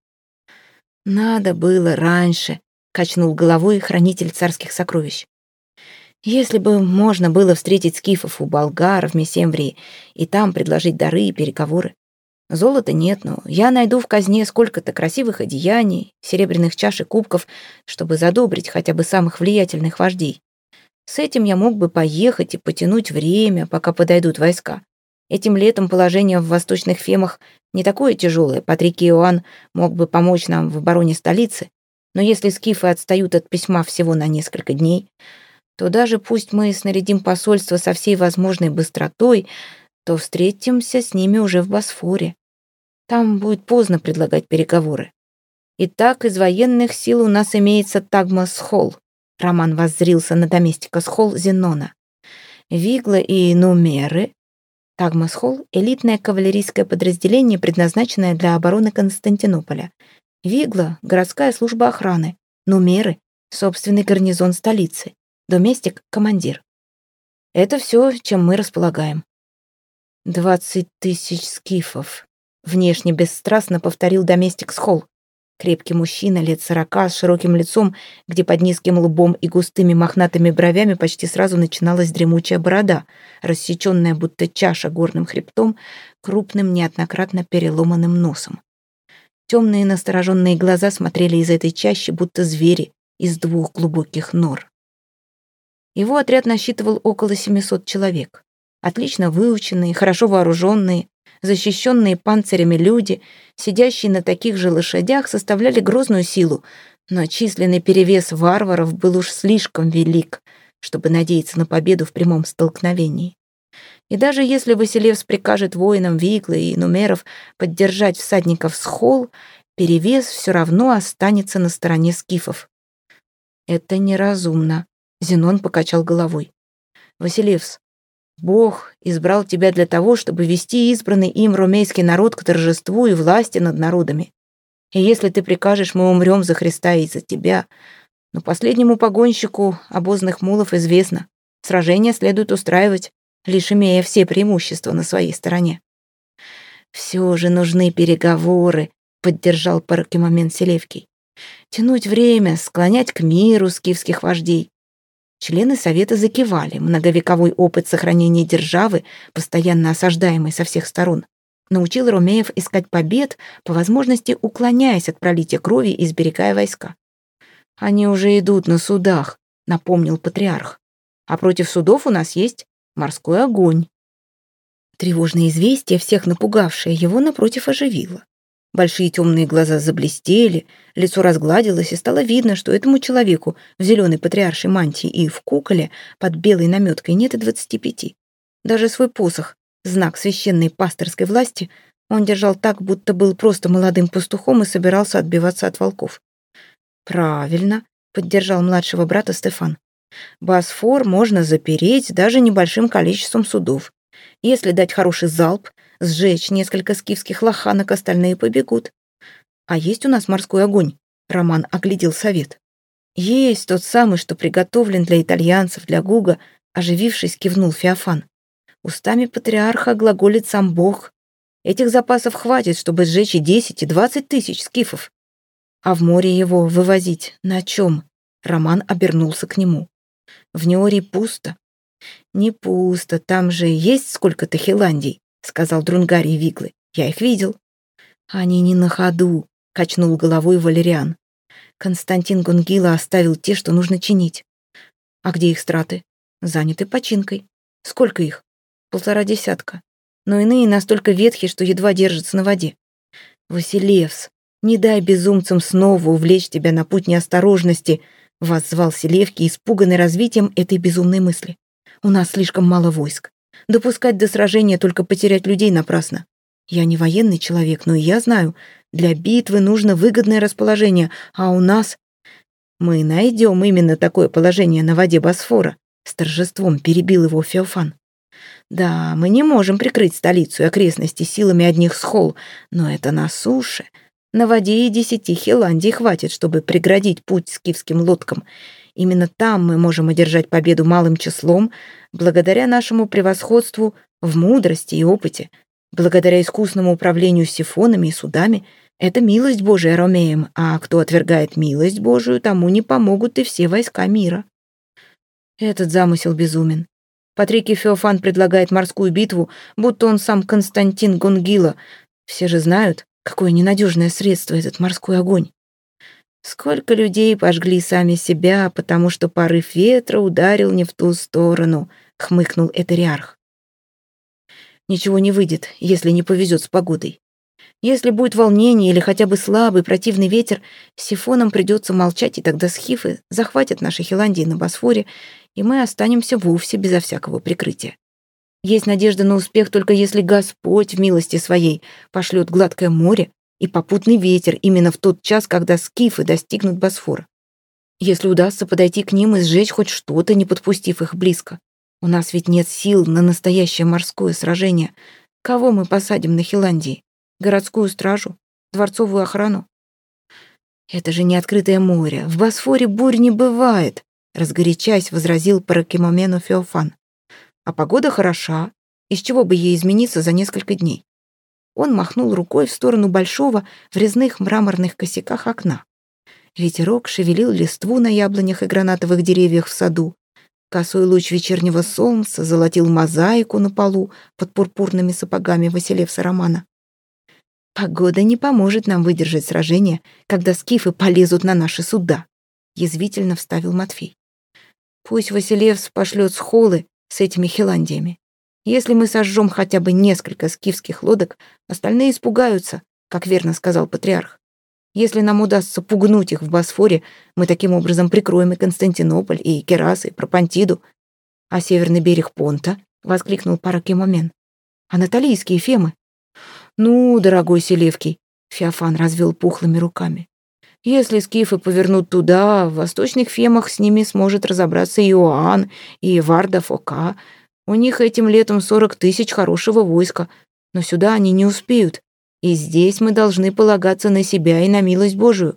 Speaker 2: «Надо было раньше», — качнул головой хранитель царских сокровищ. «Если бы можно было встретить скифов у болгар в Месемврии и там предложить дары и переговоры, Золота нет, но я найду в казне сколько-то красивых одеяний, серебряных чаш и кубков, чтобы задобрить хотя бы самых влиятельных вождей. С этим я мог бы поехать и потянуть время, пока подойдут войска. Этим летом положение в восточных фемах не такое тяжелое. Патрик Иоанн мог бы помочь нам в обороне столицы. Но если скифы отстают от письма всего на несколько дней, то даже пусть мы снарядим посольство со всей возможной быстротой, то встретимся с ними уже в Босфоре. Там будет поздно предлагать переговоры. Итак, из военных сил у нас имеется Тагмас Холл. Роман воззрился на доместика Схол Зенона. Вигла и Нумеры. Тагмас Холл — элитное кавалерийское подразделение, предназначенное для обороны Константинополя. Вигла — городская служба охраны. Нумеры — собственный гарнизон столицы. Доместик — командир. Это все, чем мы располагаем. Двадцать тысяч скифов, Внешне бесстрастно повторил доместик Схол. Крепкий мужчина лет сорока с широким лицом, где под низким лбом и густыми мохнатыми бровями почти сразу начиналась дремучая борода, рассеченная будто чаша горным хребтом, крупным неоднократно переломанным носом. Темные настороженные глаза смотрели из этой чащи, будто звери из двух глубоких нор. Его отряд насчитывал около 700 человек. Отлично выученные, хорошо вооруженные, защищенные панцирями люди, сидящие на таких же лошадях, составляли грозную силу, но численный перевес варваров был уж слишком велик, чтобы надеяться на победу в прямом столкновении. И даже если Василевс прикажет воинам Виглы и Нумеров поддержать всадников с холл, перевес все равно останется на стороне скифов. «Это неразумно», — Зенон покачал головой. «Василевс, Бог избрал тебя для того, чтобы вести избранный им румейский народ к торжеству и власти над народами. И если ты прикажешь, мы умрем за Христа и за тебя. Но последнему погонщику обозных мулов известно, сражение следует устраивать, лишь имея все преимущества на своей стороне. «Все же нужны переговоры», — поддержал Паракимомен Селевкий. «Тянуть время, склонять к миру скифских вождей. Члены Совета закивали. Многовековой опыт сохранения державы, постоянно осаждаемой со всех сторон, научил Румеев искать побед, по возможности уклоняясь от пролития крови и сберегая войска. «Они уже идут на судах», — напомнил патриарх. «А против судов у нас есть морской огонь». Тревожное известие, всех напугавшее его, напротив оживило. Большие темные глаза заблестели, лицо разгладилось, и стало видно, что этому человеку в зеленой патриаршей мантии и в куколе под белой наметкой нет и двадцати пяти. Даже свой посох, знак священной пасторской власти, он держал так, будто был просто молодым пастухом и собирался отбиваться от волков. «Правильно», — поддержал младшего брата Стефан. «Босфор можно запереть даже небольшим количеством судов. Если дать хороший залп, сжечь несколько скифских лоханок, остальные побегут. А есть у нас морской огонь? Роман оглядел совет. Есть тот самый, что приготовлен для итальянцев, для Гуга, оживившись, кивнул Феофан. Устами патриарха глаголит сам Бог. Этих запасов хватит, чтобы сжечь и десять, и двадцать тысяч скифов. А в море его вывозить на чем? Роман обернулся к нему. В Неории пусто. Не пусто, там же есть сколько-то хиландий. — сказал Друнгарий Виглы. «Я их видел». «Они не на ходу», — качнул головой Валериан. Константин Гунгила оставил те, что нужно чинить. «А где их страты?» «Заняты починкой». «Сколько их?» «Полтора десятка. Но иные настолько ветхие, что едва держатся на воде». «Василевс», Не дай безумцам снова увлечь тебя на путь неосторожности, воззвал Селевки, испуганный развитием этой безумной мысли. У нас слишком мало войск. Допускать до сражения только потерять людей напрасно. Я не военный человек, но и я знаю, для битвы нужно выгодное расположение, а у нас... Мы найдем именно такое положение на воде Босфора. С торжеством перебил его Феофан. Да, мы не можем прикрыть столицу и окрестности силами одних схол, но это на суше. На воде и десяти Хиландий хватит, чтобы преградить путь скифским лодкам. Именно там мы можем одержать победу малым числом, благодаря нашему превосходству в мудрости и опыте, благодаря искусному управлению сифонами и судами. Это милость Божия ромеем, а кто отвергает милость Божию, тому не помогут и все войска мира. Этот замысел безумен. Патрикий Феофан предлагает морскую битву, будто он сам Константин Гонгила. Все же знают, какое ненадежное средство этот морской огонь. Сколько людей пожгли сами себя, потому что порыв ветра ударил не в ту сторону, хмыкнул Этериарх. Ничего не выйдет, если не повезет с погодой. Если будет волнение или хотя бы слабый противный ветер, сифонам придется молчать, и тогда схифы захватят наши Хиландии на Босфоре, и мы останемся вовсе безо всякого прикрытия. Есть надежда на успех только если Господь в милости своей пошлет гладкое море и попутный ветер именно в тот час, когда скифы достигнут Босфора. Если удастся подойти к ним и сжечь хоть что-то, не подпустив их близко. У нас ведь нет сил на настоящее морское сражение. Кого мы посадим на Хиландии? Городскую стражу? Дворцовую охрану? Это же не открытое море. В Босфоре бурь не бывает, разгорячаясь, возразил Паракимомену Феофан. А погода хороша. Из чего бы ей измениться за несколько дней? Он махнул рукой в сторону большого в резных мраморных косяках окна. Ветерок шевелил листву на яблонях и гранатовых деревьях в саду. Косой луч вечернего солнца золотил мозаику на полу под пурпурными сапогами Василевса Романа. Погода не поможет нам выдержать сражение, когда скифы полезут на наши суда, язвительно вставил Матфей. Пусть Василевс пошлет схолы с этими хиландиями. Если мы сожжем хотя бы несколько скифских лодок, остальные испугаются, как верно сказал патриарх. Если нам удастся пугнуть их в Босфоре, мы таким образом прикроем и Константинополь, и Керас, и Пропантиду. А северный берег Понта, — воскликнул Паракимомен. А наталийские фемы? «Ну, дорогой Селевкий», — Феофан развел пухлыми руками. «Если скифы повернут туда, в восточных фемах с ними сможет разобраться Иоанн и Варда Фока. У них этим летом сорок тысяч хорошего войска, но сюда они не успеют, и здесь мы должны полагаться на себя и на милость Божию».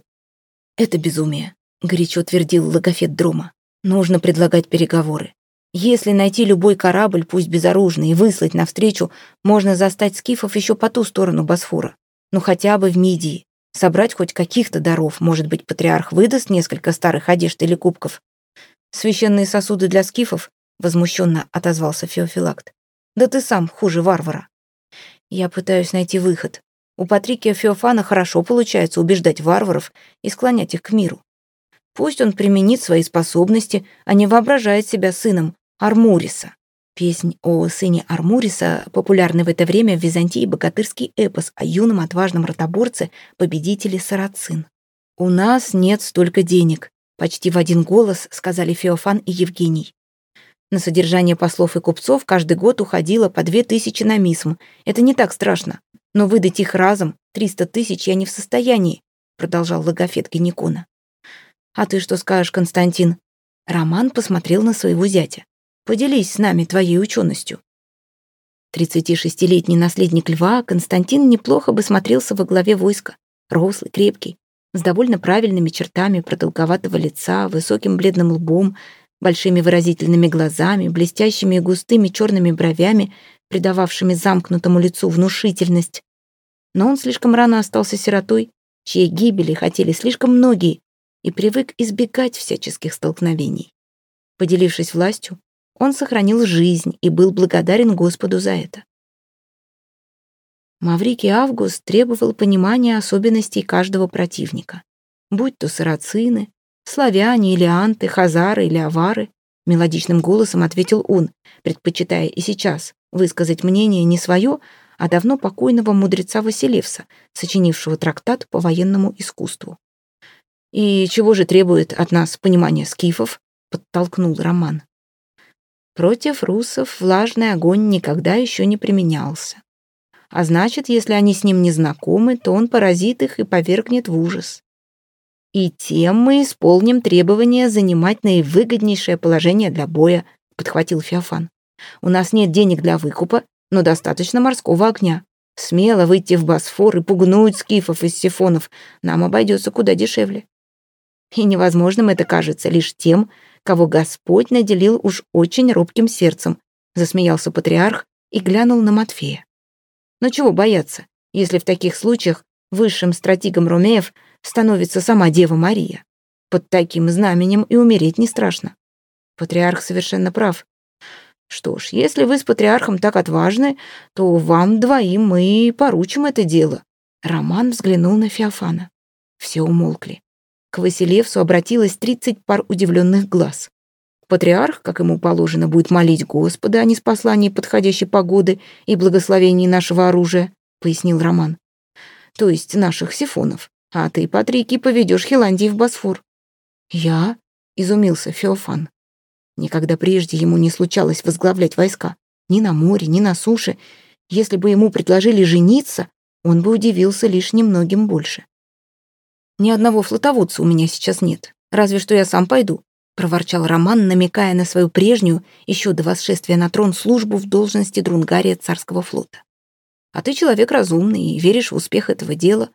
Speaker 2: «Это безумие», — горячо твердил логофет Дрома. «Нужно предлагать переговоры. Если найти любой корабль, пусть безоружный, и выслать навстречу, можно застать скифов еще по ту сторону Босфора. Ну хотя бы в Мидии. Собрать хоть каких-то даров. Может быть, патриарх выдаст несколько старых одежд или кубков. Священные сосуды для скифов? Возмущенно отозвался Феофилакт. Да ты сам хуже варвара. Я пытаюсь найти выход. У Патрикия Феофана хорошо получается убеждать варваров и склонять их к миру. Пусть он применит свои способности, а не воображает себя сыном, Армуриса. Песнь о сыне Армуриса, популярный в это время в Византии богатырский эпос о юном отважном ротоборце, победителе Сарацин. «У нас нет столько денег», — почти в один голос сказали Феофан и Евгений. На содержание послов и купцов каждый год уходило по две тысячи на мисм. Это не так страшно. Но выдать их разом, триста тысяч, я не в состоянии, продолжал логофет Геникона. А ты что скажешь, Константин? Роман посмотрел на своего зятя. Поделись с нами твоей ученостью. 36-летний наследник льва Константин неплохо бы смотрелся во главе войска. Рослый, крепкий, с довольно правильными чертами продолговатого лица, высоким бледным лбом, большими выразительными глазами, блестящими и густыми черными бровями, придававшими замкнутому лицу внушительность. Но он слишком рано остался сиротой, чьей гибели хотели слишком многие, и привык избегать всяческих столкновений. Поделившись властью, он сохранил жизнь и был благодарен Господу за это. Маврикий Август требовал понимания особенностей каждого противника. Будь то сарацины, славяне или анты, хазары или авары, мелодичным голосом ответил он, предпочитая и сейчас высказать мнение не свое, а давно покойного мудреца Василевса, сочинившего трактат по военному искусству. «И чего же требует от нас понимание скифов?» — подтолкнул Роман. Против русов влажный огонь никогда еще не применялся. А значит, если они с ним не знакомы, то он поразит их и повергнет в ужас. И тем мы исполним требование занимать наивыгоднейшее положение для боя, подхватил Феофан. У нас нет денег для выкупа, но достаточно морского огня. Смело выйти в Босфор и пугнуть скифов из сифонов нам обойдется куда дешевле. И невозможным это кажется лишь тем, кого Господь наделил уж очень робким сердцем, засмеялся патриарх и глянул на Матфея. Но чего бояться, если в таких случаях высшим стратегом Ромеев становится сама Дева Мария? Под таким знаменем и умереть не страшно. Патриарх совершенно прав. Что ж, если вы с патриархом так отважны, то вам двоим мы поручим это дело. Роман взглянул на Феофана. Все умолкли. К Василевсу обратилось тридцать пар удивленных глаз. Патриарх, как ему положено, будет молить Господа о неспослании подходящей погоды и благословении нашего оружия, пояснил Роман. То есть наших сифонов. А ты, Патрики, поведешь Хиландии в Босфор. Я? Изумился Феофан. Никогда прежде ему не случалось возглавлять войска. Ни на море, ни на суше. Если бы ему предложили жениться, он бы удивился лишь немногим больше. Ни одного флотоводца у меня сейчас нет. Разве что я сам пойду проворчал Роман, намекая на свою прежнюю, еще до восшествия на трон, службу в должности Друнгария царского флота. «А ты человек разумный и веришь в успех этого дела.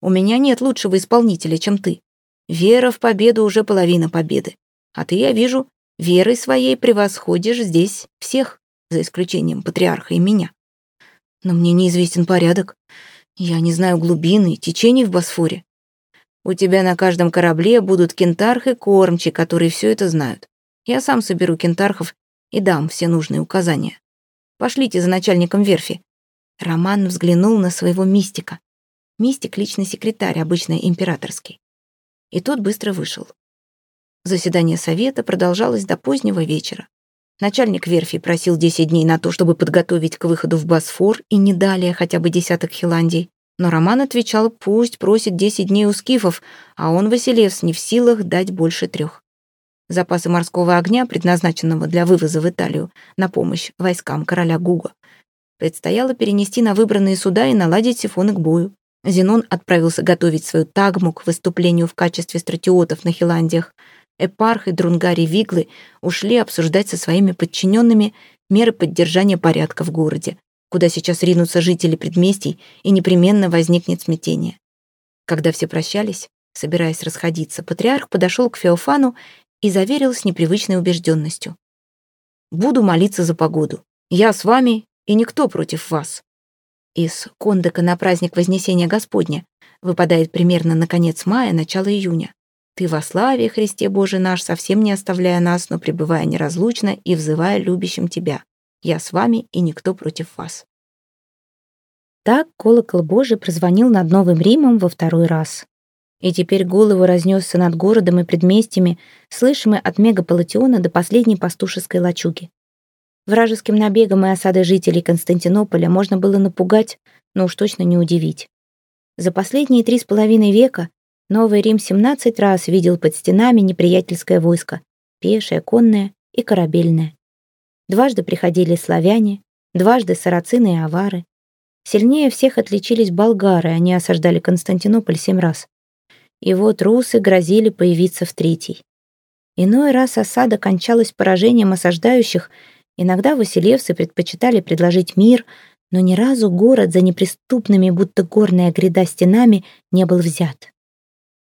Speaker 2: У меня нет лучшего исполнителя, чем ты. Вера в победу уже половина победы. А ты, я вижу, верой своей превосходишь здесь всех, за исключением патриарха и меня. Но мне неизвестен порядок. Я не знаю глубины, течений в Босфоре. У тебя на каждом корабле будут кентарх и кормчи, которые все это знают. Я сам соберу кентархов и дам все нужные указания. Пошлите за начальником верфи». Роман взглянул на своего мистика. Мистик — личный секретарь, обычно императорский. И тот быстро вышел. Заседание совета продолжалось до позднего вечера. Начальник верфи просил 10 дней на то, чтобы подготовить к выходу в Босфор и не далее хотя бы десяток хиландий. Но Роман отвечал, пусть просит 10 дней у скифов, а он, Василевс, не в силах дать больше трех. Запасы морского огня, предназначенного для вывоза в Италию на помощь войскам короля Гуга, предстояло перенести на выбранные суда и наладить сифоны к бою. Зенон отправился готовить свою тагму к выступлению в качестве стратиотов на Хиландиях. Эпарх и Друнгари Виглы ушли обсуждать со своими подчиненными меры поддержания порядка в городе, куда сейчас ринутся жители предместий, и непременно возникнет смятение. Когда все прощались, собираясь расходиться, патриарх подошел к Феофану и заверил с непривычной убежденностью. «Буду молиться за погоду. Я с вами, и никто против вас». Из Кондека на праздник Вознесения Господня выпадает примерно на конец мая, начало июня. Ты во славе, Христе Боже наш, совсем не оставляя нас, но пребывая неразлучно и взывая любящим Тебя. Я с вами, и никто против вас».
Speaker 1: Так колокол Божий прозвонил над Новым Римом во второй раз. И теперь голову разнесся над городом и предместьями, слышимый от мегаполитиона до последней пастушеской лачуги. Вражеским набегом и осадой жителей Константинополя можно было напугать, но уж точно не удивить. За последние три с половиной века Новый Рим 17 раз видел под стенами неприятельское войско, пешее, конное и корабельное. Дважды приходили славяне, дважды сарацины и авары. Сильнее всех отличились болгары, они осаждали Константинополь семь раз. И вот русы грозили появиться в третий. Иной раз осада кончалась поражением осаждающих, иногда василевцы предпочитали предложить мир, но ни разу город за неприступными, будто горная гряда стенами, не был взят.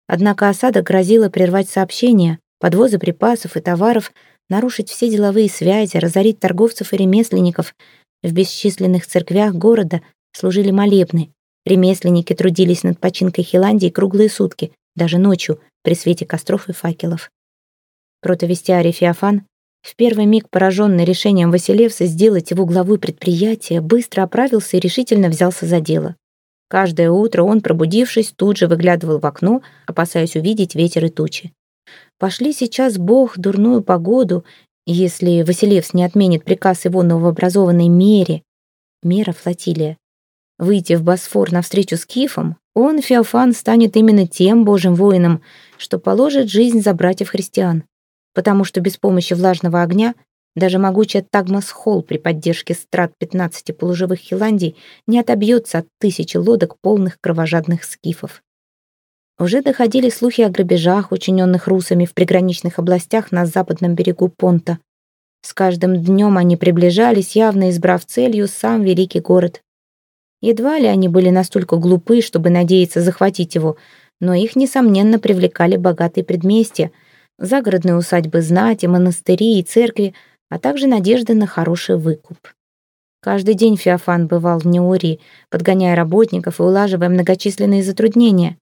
Speaker 1: Однако осада грозила прервать сообщения, подвозы припасов и товаров нарушить все деловые связи, разорить торговцев и ремесленников. В бесчисленных церквях города служили молебны. Ремесленники трудились над починкой Хиландии круглые сутки, даже ночью, при свете костров и факелов. Протовестиарий Феофан, в первый миг пораженный решением Василевса сделать его главой предприятия, быстро оправился и решительно взялся за дело. Каждое утро он, пробудившись, тут же выглядывал в окно, опасаясь увидеть ветер и тучи. Пошли сейчас Бог дурную погоду, если Василевс не отменит приказ его новообразованной мере. Мера флотилия. выйти в Босфор навстречу с Кифом, он, Феофан, станет именно тем божьим воином, что положит жизнь за братьев-христиан, потому что без помощи влажного огня даже могучая Тагмас-Холл при поддержке страт 15 полуживых Хиландий не отобьется от тысячи лодок, полных кровожадных скифов. Уже доходили слухи о грабежах, учиненных русами в приграничных областях на западном берегу Понта. С каждым днем они приближались, явно избрав целью сам великий город. Едва ли они были настолько глупы, чтобы надеяться захватить его, но их, несомненно, привлекали богатые предместья, загородные усадьбы знати, монастыри и церкви, а также надежды на хороший выкуп. Каждый день Феофан бывал в Неории, подгоняя работников и улаживая многочисленные затруднения.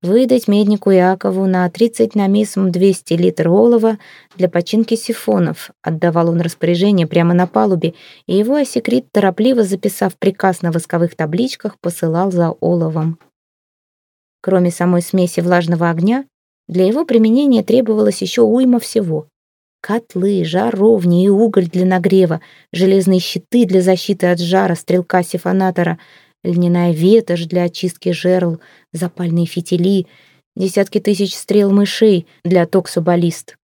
Speaker 1: Выдать меднику Якову на 30 намисм 200 литр олова для починки сифонов. Отдавал он распоряжение прямо на палубе, и его осекрит, торопливо записав приказ на восковых табличках, посылал за оловом. Кроме самой смеси влажного огня, для его применения требовалось еще уйма всего. Котлы, жаровни и уголь для нагрева, железные щиты для защиты от жара стрелка-сифонатора — льняная ветошь для очистки жерл, запальные фитили, десятки тысяч стрел мышей для токсобаллист.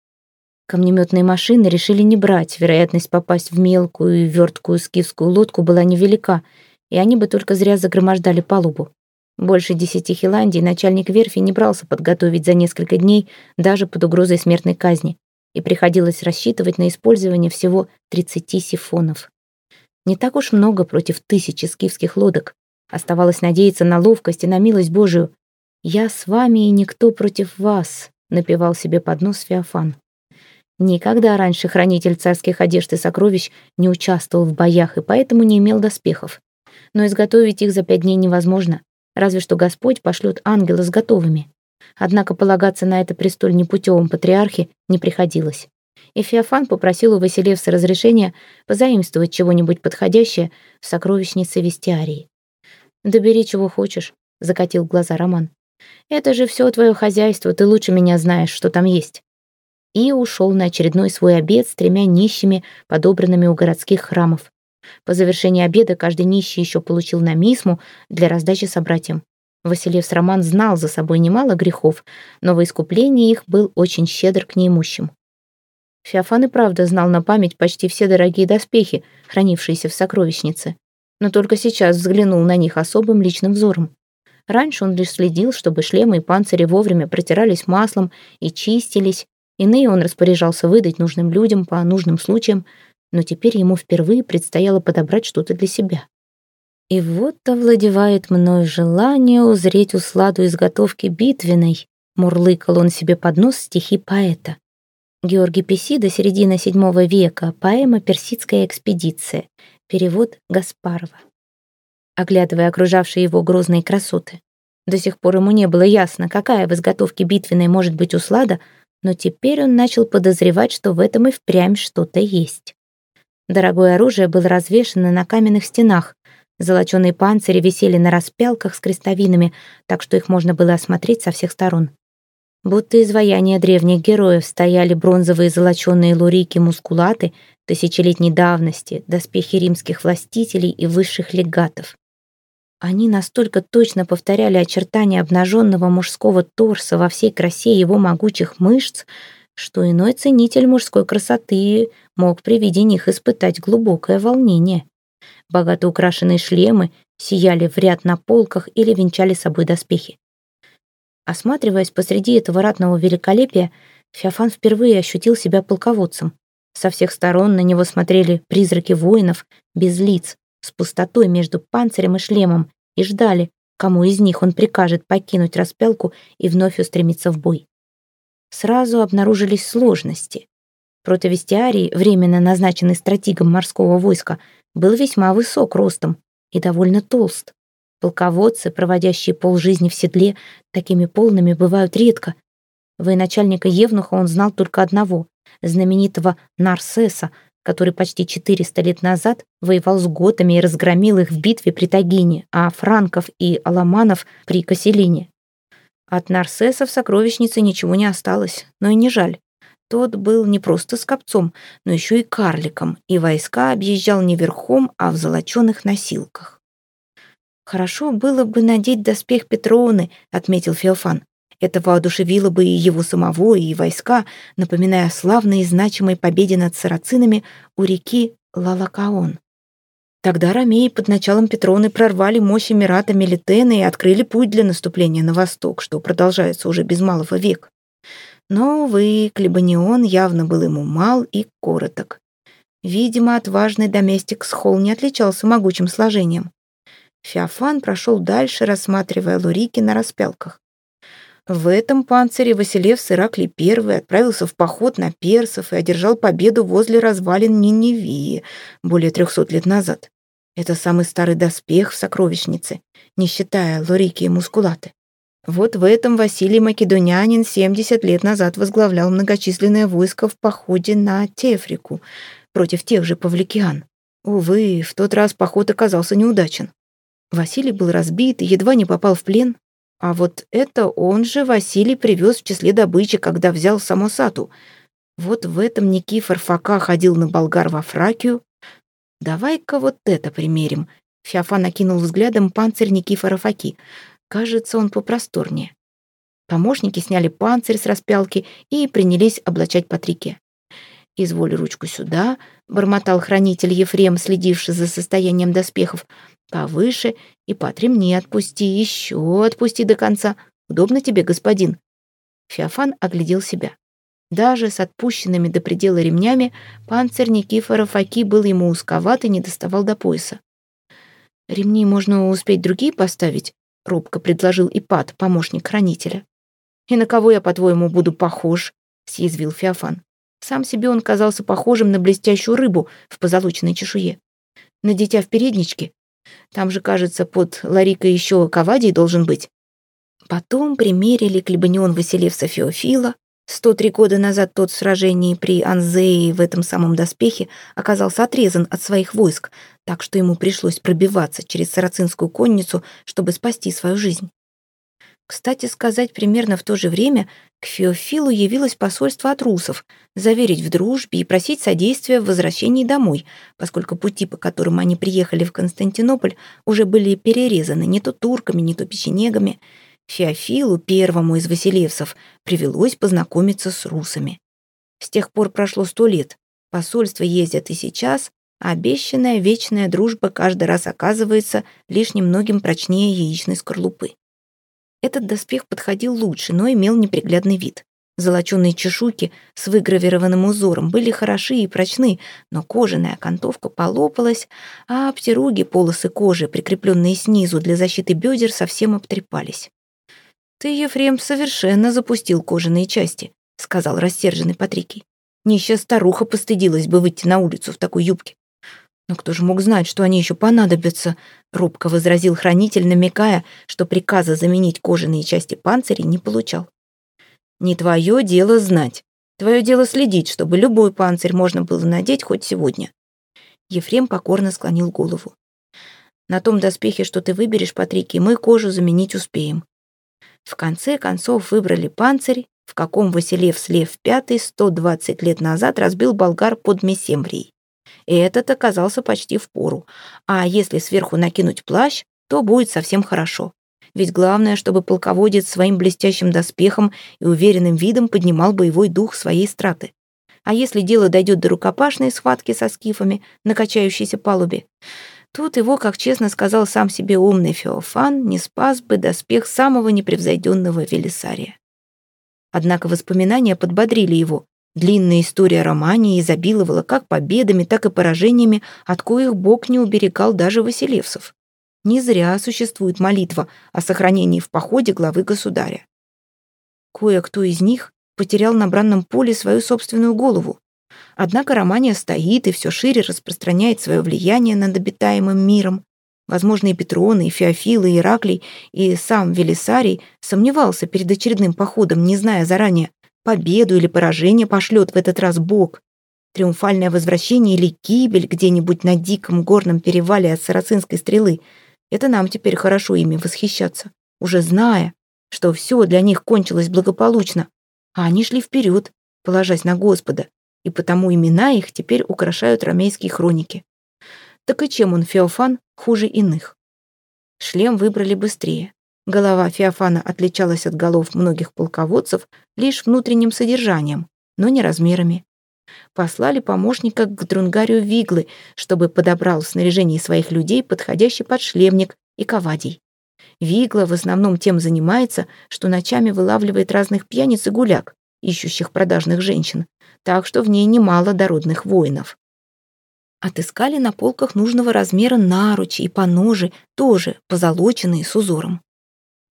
Speaker 1: Камнеметные машины решили не брать, вероятность попасть в мелкую и верткую скифскую лодку была невелика, и они бы только зря загромождали палубу. Больше десяти хиландий начальник верфи не брался подготовить за несколько дней даже под угрозой смертной казни, и приходилось рассчитывать на использование всего 30 сифонов. Не так уж много против тысячи скифских лодок, Оставалось надеяться на ловкость и на милость Божию. «Я с вами и никто против вас», — напевал себе под нос Феофан. Никогда раньше хранитель царских одежд и сокровищ не участвовал в боях и поэтому не имел доспехов. Но изготовить их за пять дней невозможно, разве что Господь пошлет ангела с готовыми. Однако полагаться на это при столь непутевом патриархе не приходилось. И Феофан попросил у Василевса разрешения позаимствовать чего-нибудь подходящее в сокровищнице Вестиарии. «Да бери, чего хочешь», — закатил глаза Роман. «Это же все твое хозяйство, ты лучше меня знаешь, что там есть». И ушел на очередной свой обед с тремя нищими, подобранными у городских храмов. По завершении обеда каждый нищий еще получил намисму для раздачи собратьям. Василевс Роман знал за собой немало грехов, но во искуплении их был очень щедр к неимущим. Феофан и правда знал на память почти все дорогие доспехи, хранившиеся в сокровищнице но только сейчас взглянул на них особым личным взором. Раньше он лишь следил, чтобы шлемы и панцири вовремя протирались маслом и чистились, иные он распоряжался выдать нужным людям по нужным случаям, но теперь ему впервые предстояло подобрать что-то для себя. И вот овладевает мной желание узреть усладу изготовки битвенной, мурлыкал он себе под нос стихи поэта. Георгий Песида, середина VII века, поэма «Персидская экспедиция», Перевод Гаспарова. Оглядывая окружавшие его грозные красоты. До сих пор ему не было ясно, какая в изготовке битвенной может быть услада, но теперь он начал подозревать, что в этом и впрямь что-то есть. Дорогое оружие было развешено на каменных стенах, золоченые панцири висели на распялках с крестовинами, так что их можно было осмотреть со всех сторон. Будто изваяния древних героев стояли бронзовые золоченые лурики-мускулаты тысячелетней давности, доспехи римских властителей и высших легатов. Они настолько точно повторяли очертания обнаженного мужского торса во всей красе его могучих мышц, что иной ценитель мужской красоты мог при виде них испытать глубокое волнение. Богато украшенные шлемы сияли в ряд на полках или венчали собой доспехи. Осматриваясь посреди этого ратного великолепия, Феофан впервые ощутил себя полководцем. Со всех сторон на него смотрели призраки воинов, без лиц, с пустотой между панцирем и шлемом, и ждали, кому из них он прикажет покинуть распялку и вновь устремиться в бой. Сразу обнаружились сложности. Протовестиарий, временно назначенный стратегом морского войска, был весьма высок ростом и довольно толст. Полководцы, проводящие полжизни в седле, такими полными бывают редко. Военачальника Евнуха он знал только одного знаменитого Нарсеса, который почти 400 лет назад воевал с готами и разгромил их в битве при Тагине, а франков и аламанов при Каселине. От Нарсеса в сокровищнице ничего не осталось, но и не жаль. Тот был не просто скопцом, но еще и карликом, и войска объезжал не верхом, а в золоченых носилках.
Speaker 2: «Хорошо было бы надеть доспех Петроны», — отметил Феофан. Это воодушевило бы и его самого, и войска, напоминая о славной и значимой победе над сарацинами у реки Лалакаон. Тогда ромеи под началом Петроны прорвали мощь Эмирата Мелитена и открыли путь для наступления на восток, что продолжается уже без малого века. Но, увы, Клебанион явно был ему мал и короток. Видимо, отважный доместик Схол не отличался могучим сложением. Феофан прошел дальше, рассматривая лурики на распялках. В этом панцире Василев Ираклий I отправился в поход на персов и одержал победу возле развалин Ниневии более трехсот лет назад. Это самый старый доспех в сокровищнице, не считая лорики и мускулаты. Вот в этом Василий Македонянин 70 лет назад возглавлял многочисленное войско в походе на Тефрику против тех же павликиан. Увы, в тот раз поход оказался неудачен. Василий был разбит и едва не попал в плен, а вот это он же Василий привез в числе добычи, когда взял самосату. Вот в этом Никифор Фока ходил на болгар во Фракию. Давай-ка вот это примерим. Феофа накинул взглядом панцирь Никифора Фоки. Кажется, он попросторнее. Помощники сняли панцирь с распялки и принялись облачать Патрике. «Изволь ручку сюда», — бормотал хранитель Ефрем, следивший за состоянием доспехов. «Повыше и по ремни отпусти, еще отпусти до конца. Удобно тебе, господин?» Феофан оглядел себя. Даже с отпущенными до предела ремнями панцирь Никифора Факи был ему узковат и не доставал до пояса. «Ремни можно успеть другие поставить?» — робко предложил Ипат, помощник хранителя. «И на кого я, по-твоему, буду похож?» — съязвил Феофан. Сам себе он казался похожим на блестящую рыбу в позолоченной чешуе. На дитя в передничке. Там же, кажется, под Ларикой еще Кавадий должен быть. Потом примерили Клебанион Василевса Феофила. 103 года назад тот в сражении при Анзее в этом самом доспехе оказался отрезан от своих войск, так что ему пришлось пробиваться через сарацинскую конницу, чтобы спасти свою жизнь. Кстати сказать, примерно в то же время к Феофилу явилось посольство от русов, заверить в дружбе и просить содействия в возвращении домой, поскольку пути, по которым они приехали в Константинополь, уже были перерезаны не то турками, не то печенегами. Феофилу, первому из василевсов, привелось познакомиться с русами. С тех пор прошло сто лет. Посольства ездят и сейчас, а обещанная вечная дружба каждый раз оказывается лишь немногим прочнее яичной скорлупы. Этот доспех подходил лучше, но имел неприглядный вид. Золоченые чешуйки с выгравированным узором были хороши и прочны, но кожаная окантовка полопалась, а обтеруги, полосы кожи, прикрепленные снизу для защиты бедер, совсем обтрепались. «Ты, Ефрем, совершенно запустил кожаные части», — сказал рассерженный Патрикий. «Нищая старуха постыдилась бы выйти на улицу в такой юбке. «Но кто же мог знать, что они еще понадобятся?» — робко возразил хранитель, намекая, что приказа заменить кожаные части панцирей не получал. «Не твое дело знать. Твое дело следить, чтобы любой панцирь можно было надеть хоть сегодня». Ефрем покорно склонил голову. «На том доспехе, что ты выберешь, Патрики, мы кожу заменить успеем». В конце концов выбрали панцирь, в каком Василев Слев V 120 лет назад разбил болгар под Месемврией и этот оказался почти в пору. А если сверху накинуть плащ, то будет совсем хорошо. Ведь главное, чтобы полководец своим блестящим доспехом и уверенным видом поднимал боевой дух своей страты. А если дело дойдет до рукопашной схватки со скифами на качающейся палубе, тут его, как честно сказал сам себе умный Феофан, не спас бы доспех самого непревзойденного Велисария. Однако воспоминания подбодрили его, Длинная история Романии изобиловала как победами, так и поражениями, от коих Бог не уберегал даже Василевсов. Не зря существует молитва о сохранении в походе главы государя. Кое-кто из них потерял на бранном поле свою собственную голову. Однако Романия стоит и все шире распространяет свое влияние над обитаемым миром. Возможно, и Петрон, и Феофил, и Ираклий, и сам Велисарий сомневался перед очередным походом, не зная заранее, Победу или поражение пошлет в этот раз Бог. Триумфальное возвращение или гибель где-нибудь на диком горном перевале от сарацинской стрелы. Это нам теперь хорошо ими восхищаться, уже зная, что все для них кончилось благополучно. А они шли вперед, положась на Господа, и потому имена их теперь украшают ромейские хроники. Так и чем он, Феофан, хуже иных? Шлем выбрали быстрее. Голова Феофана отличалась от голов многих полководцев лишь внутренним содержанием, но не размерами. Послали помощника к Друнгарию Виглы, чтобы подобрал в снаряжении своих людей подходящий подшлемник и ковадий. Вигла в основном тем занимается, что ночами вылавливает разных пьяниц и гуляк, ищущих продажных женщин, так что в ней немало дородных воинов. Отыскали на полках нужного размера наручи и поножи, тоже позолоченные с узором.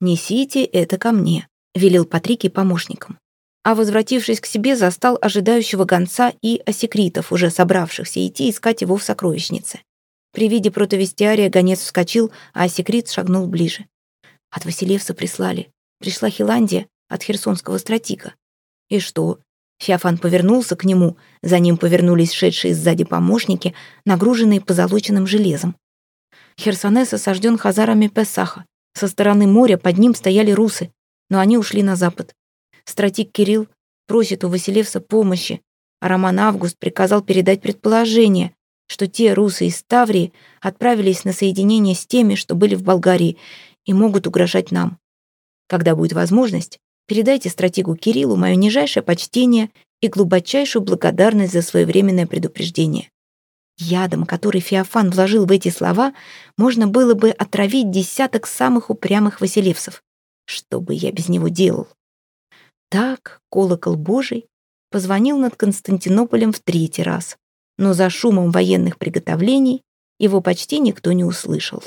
Speaker 2: «Несите это ко мне», — велел Патрикий помощникам. А возвратившись к себе, застал ожидающего гонца и осекритов, уже собравшихся идти искать его в сокровищнице. При виде протовестиария гонец вскочил, а осекрит шагнул ближе. От Василевса прислали. Пришла Хиландия от херсонского стратика. И что? Феофан повернулся к нему, за ним повернулись шедшие сзади помощники, нагруженные позолоченным железом. Херсонес осажден хазарами Песаха. Со стороны моря под ним стояли русы, но они ушли на запад. Стратик Кирилл просит у Василевса помощи, а Роман Август приказал передать предположение, что те русы из Ставрии отправились на соединение с теми, что были в Болгарии, и могут угрожать нам. Когда будет возможность, передайте стратегу Кириллу мое нижайшее почтение и глубочайшую благодарность за своевременное предупреждение. Ядом, который Феофан вложил в эти слова, можно было бы отравить десяток самых упрямых василевсов. Что бы я без него делал? Так колокол Божий позвонил над Константинополем в третий раз, но за шумом военных приготовлений его почти никто не услышал.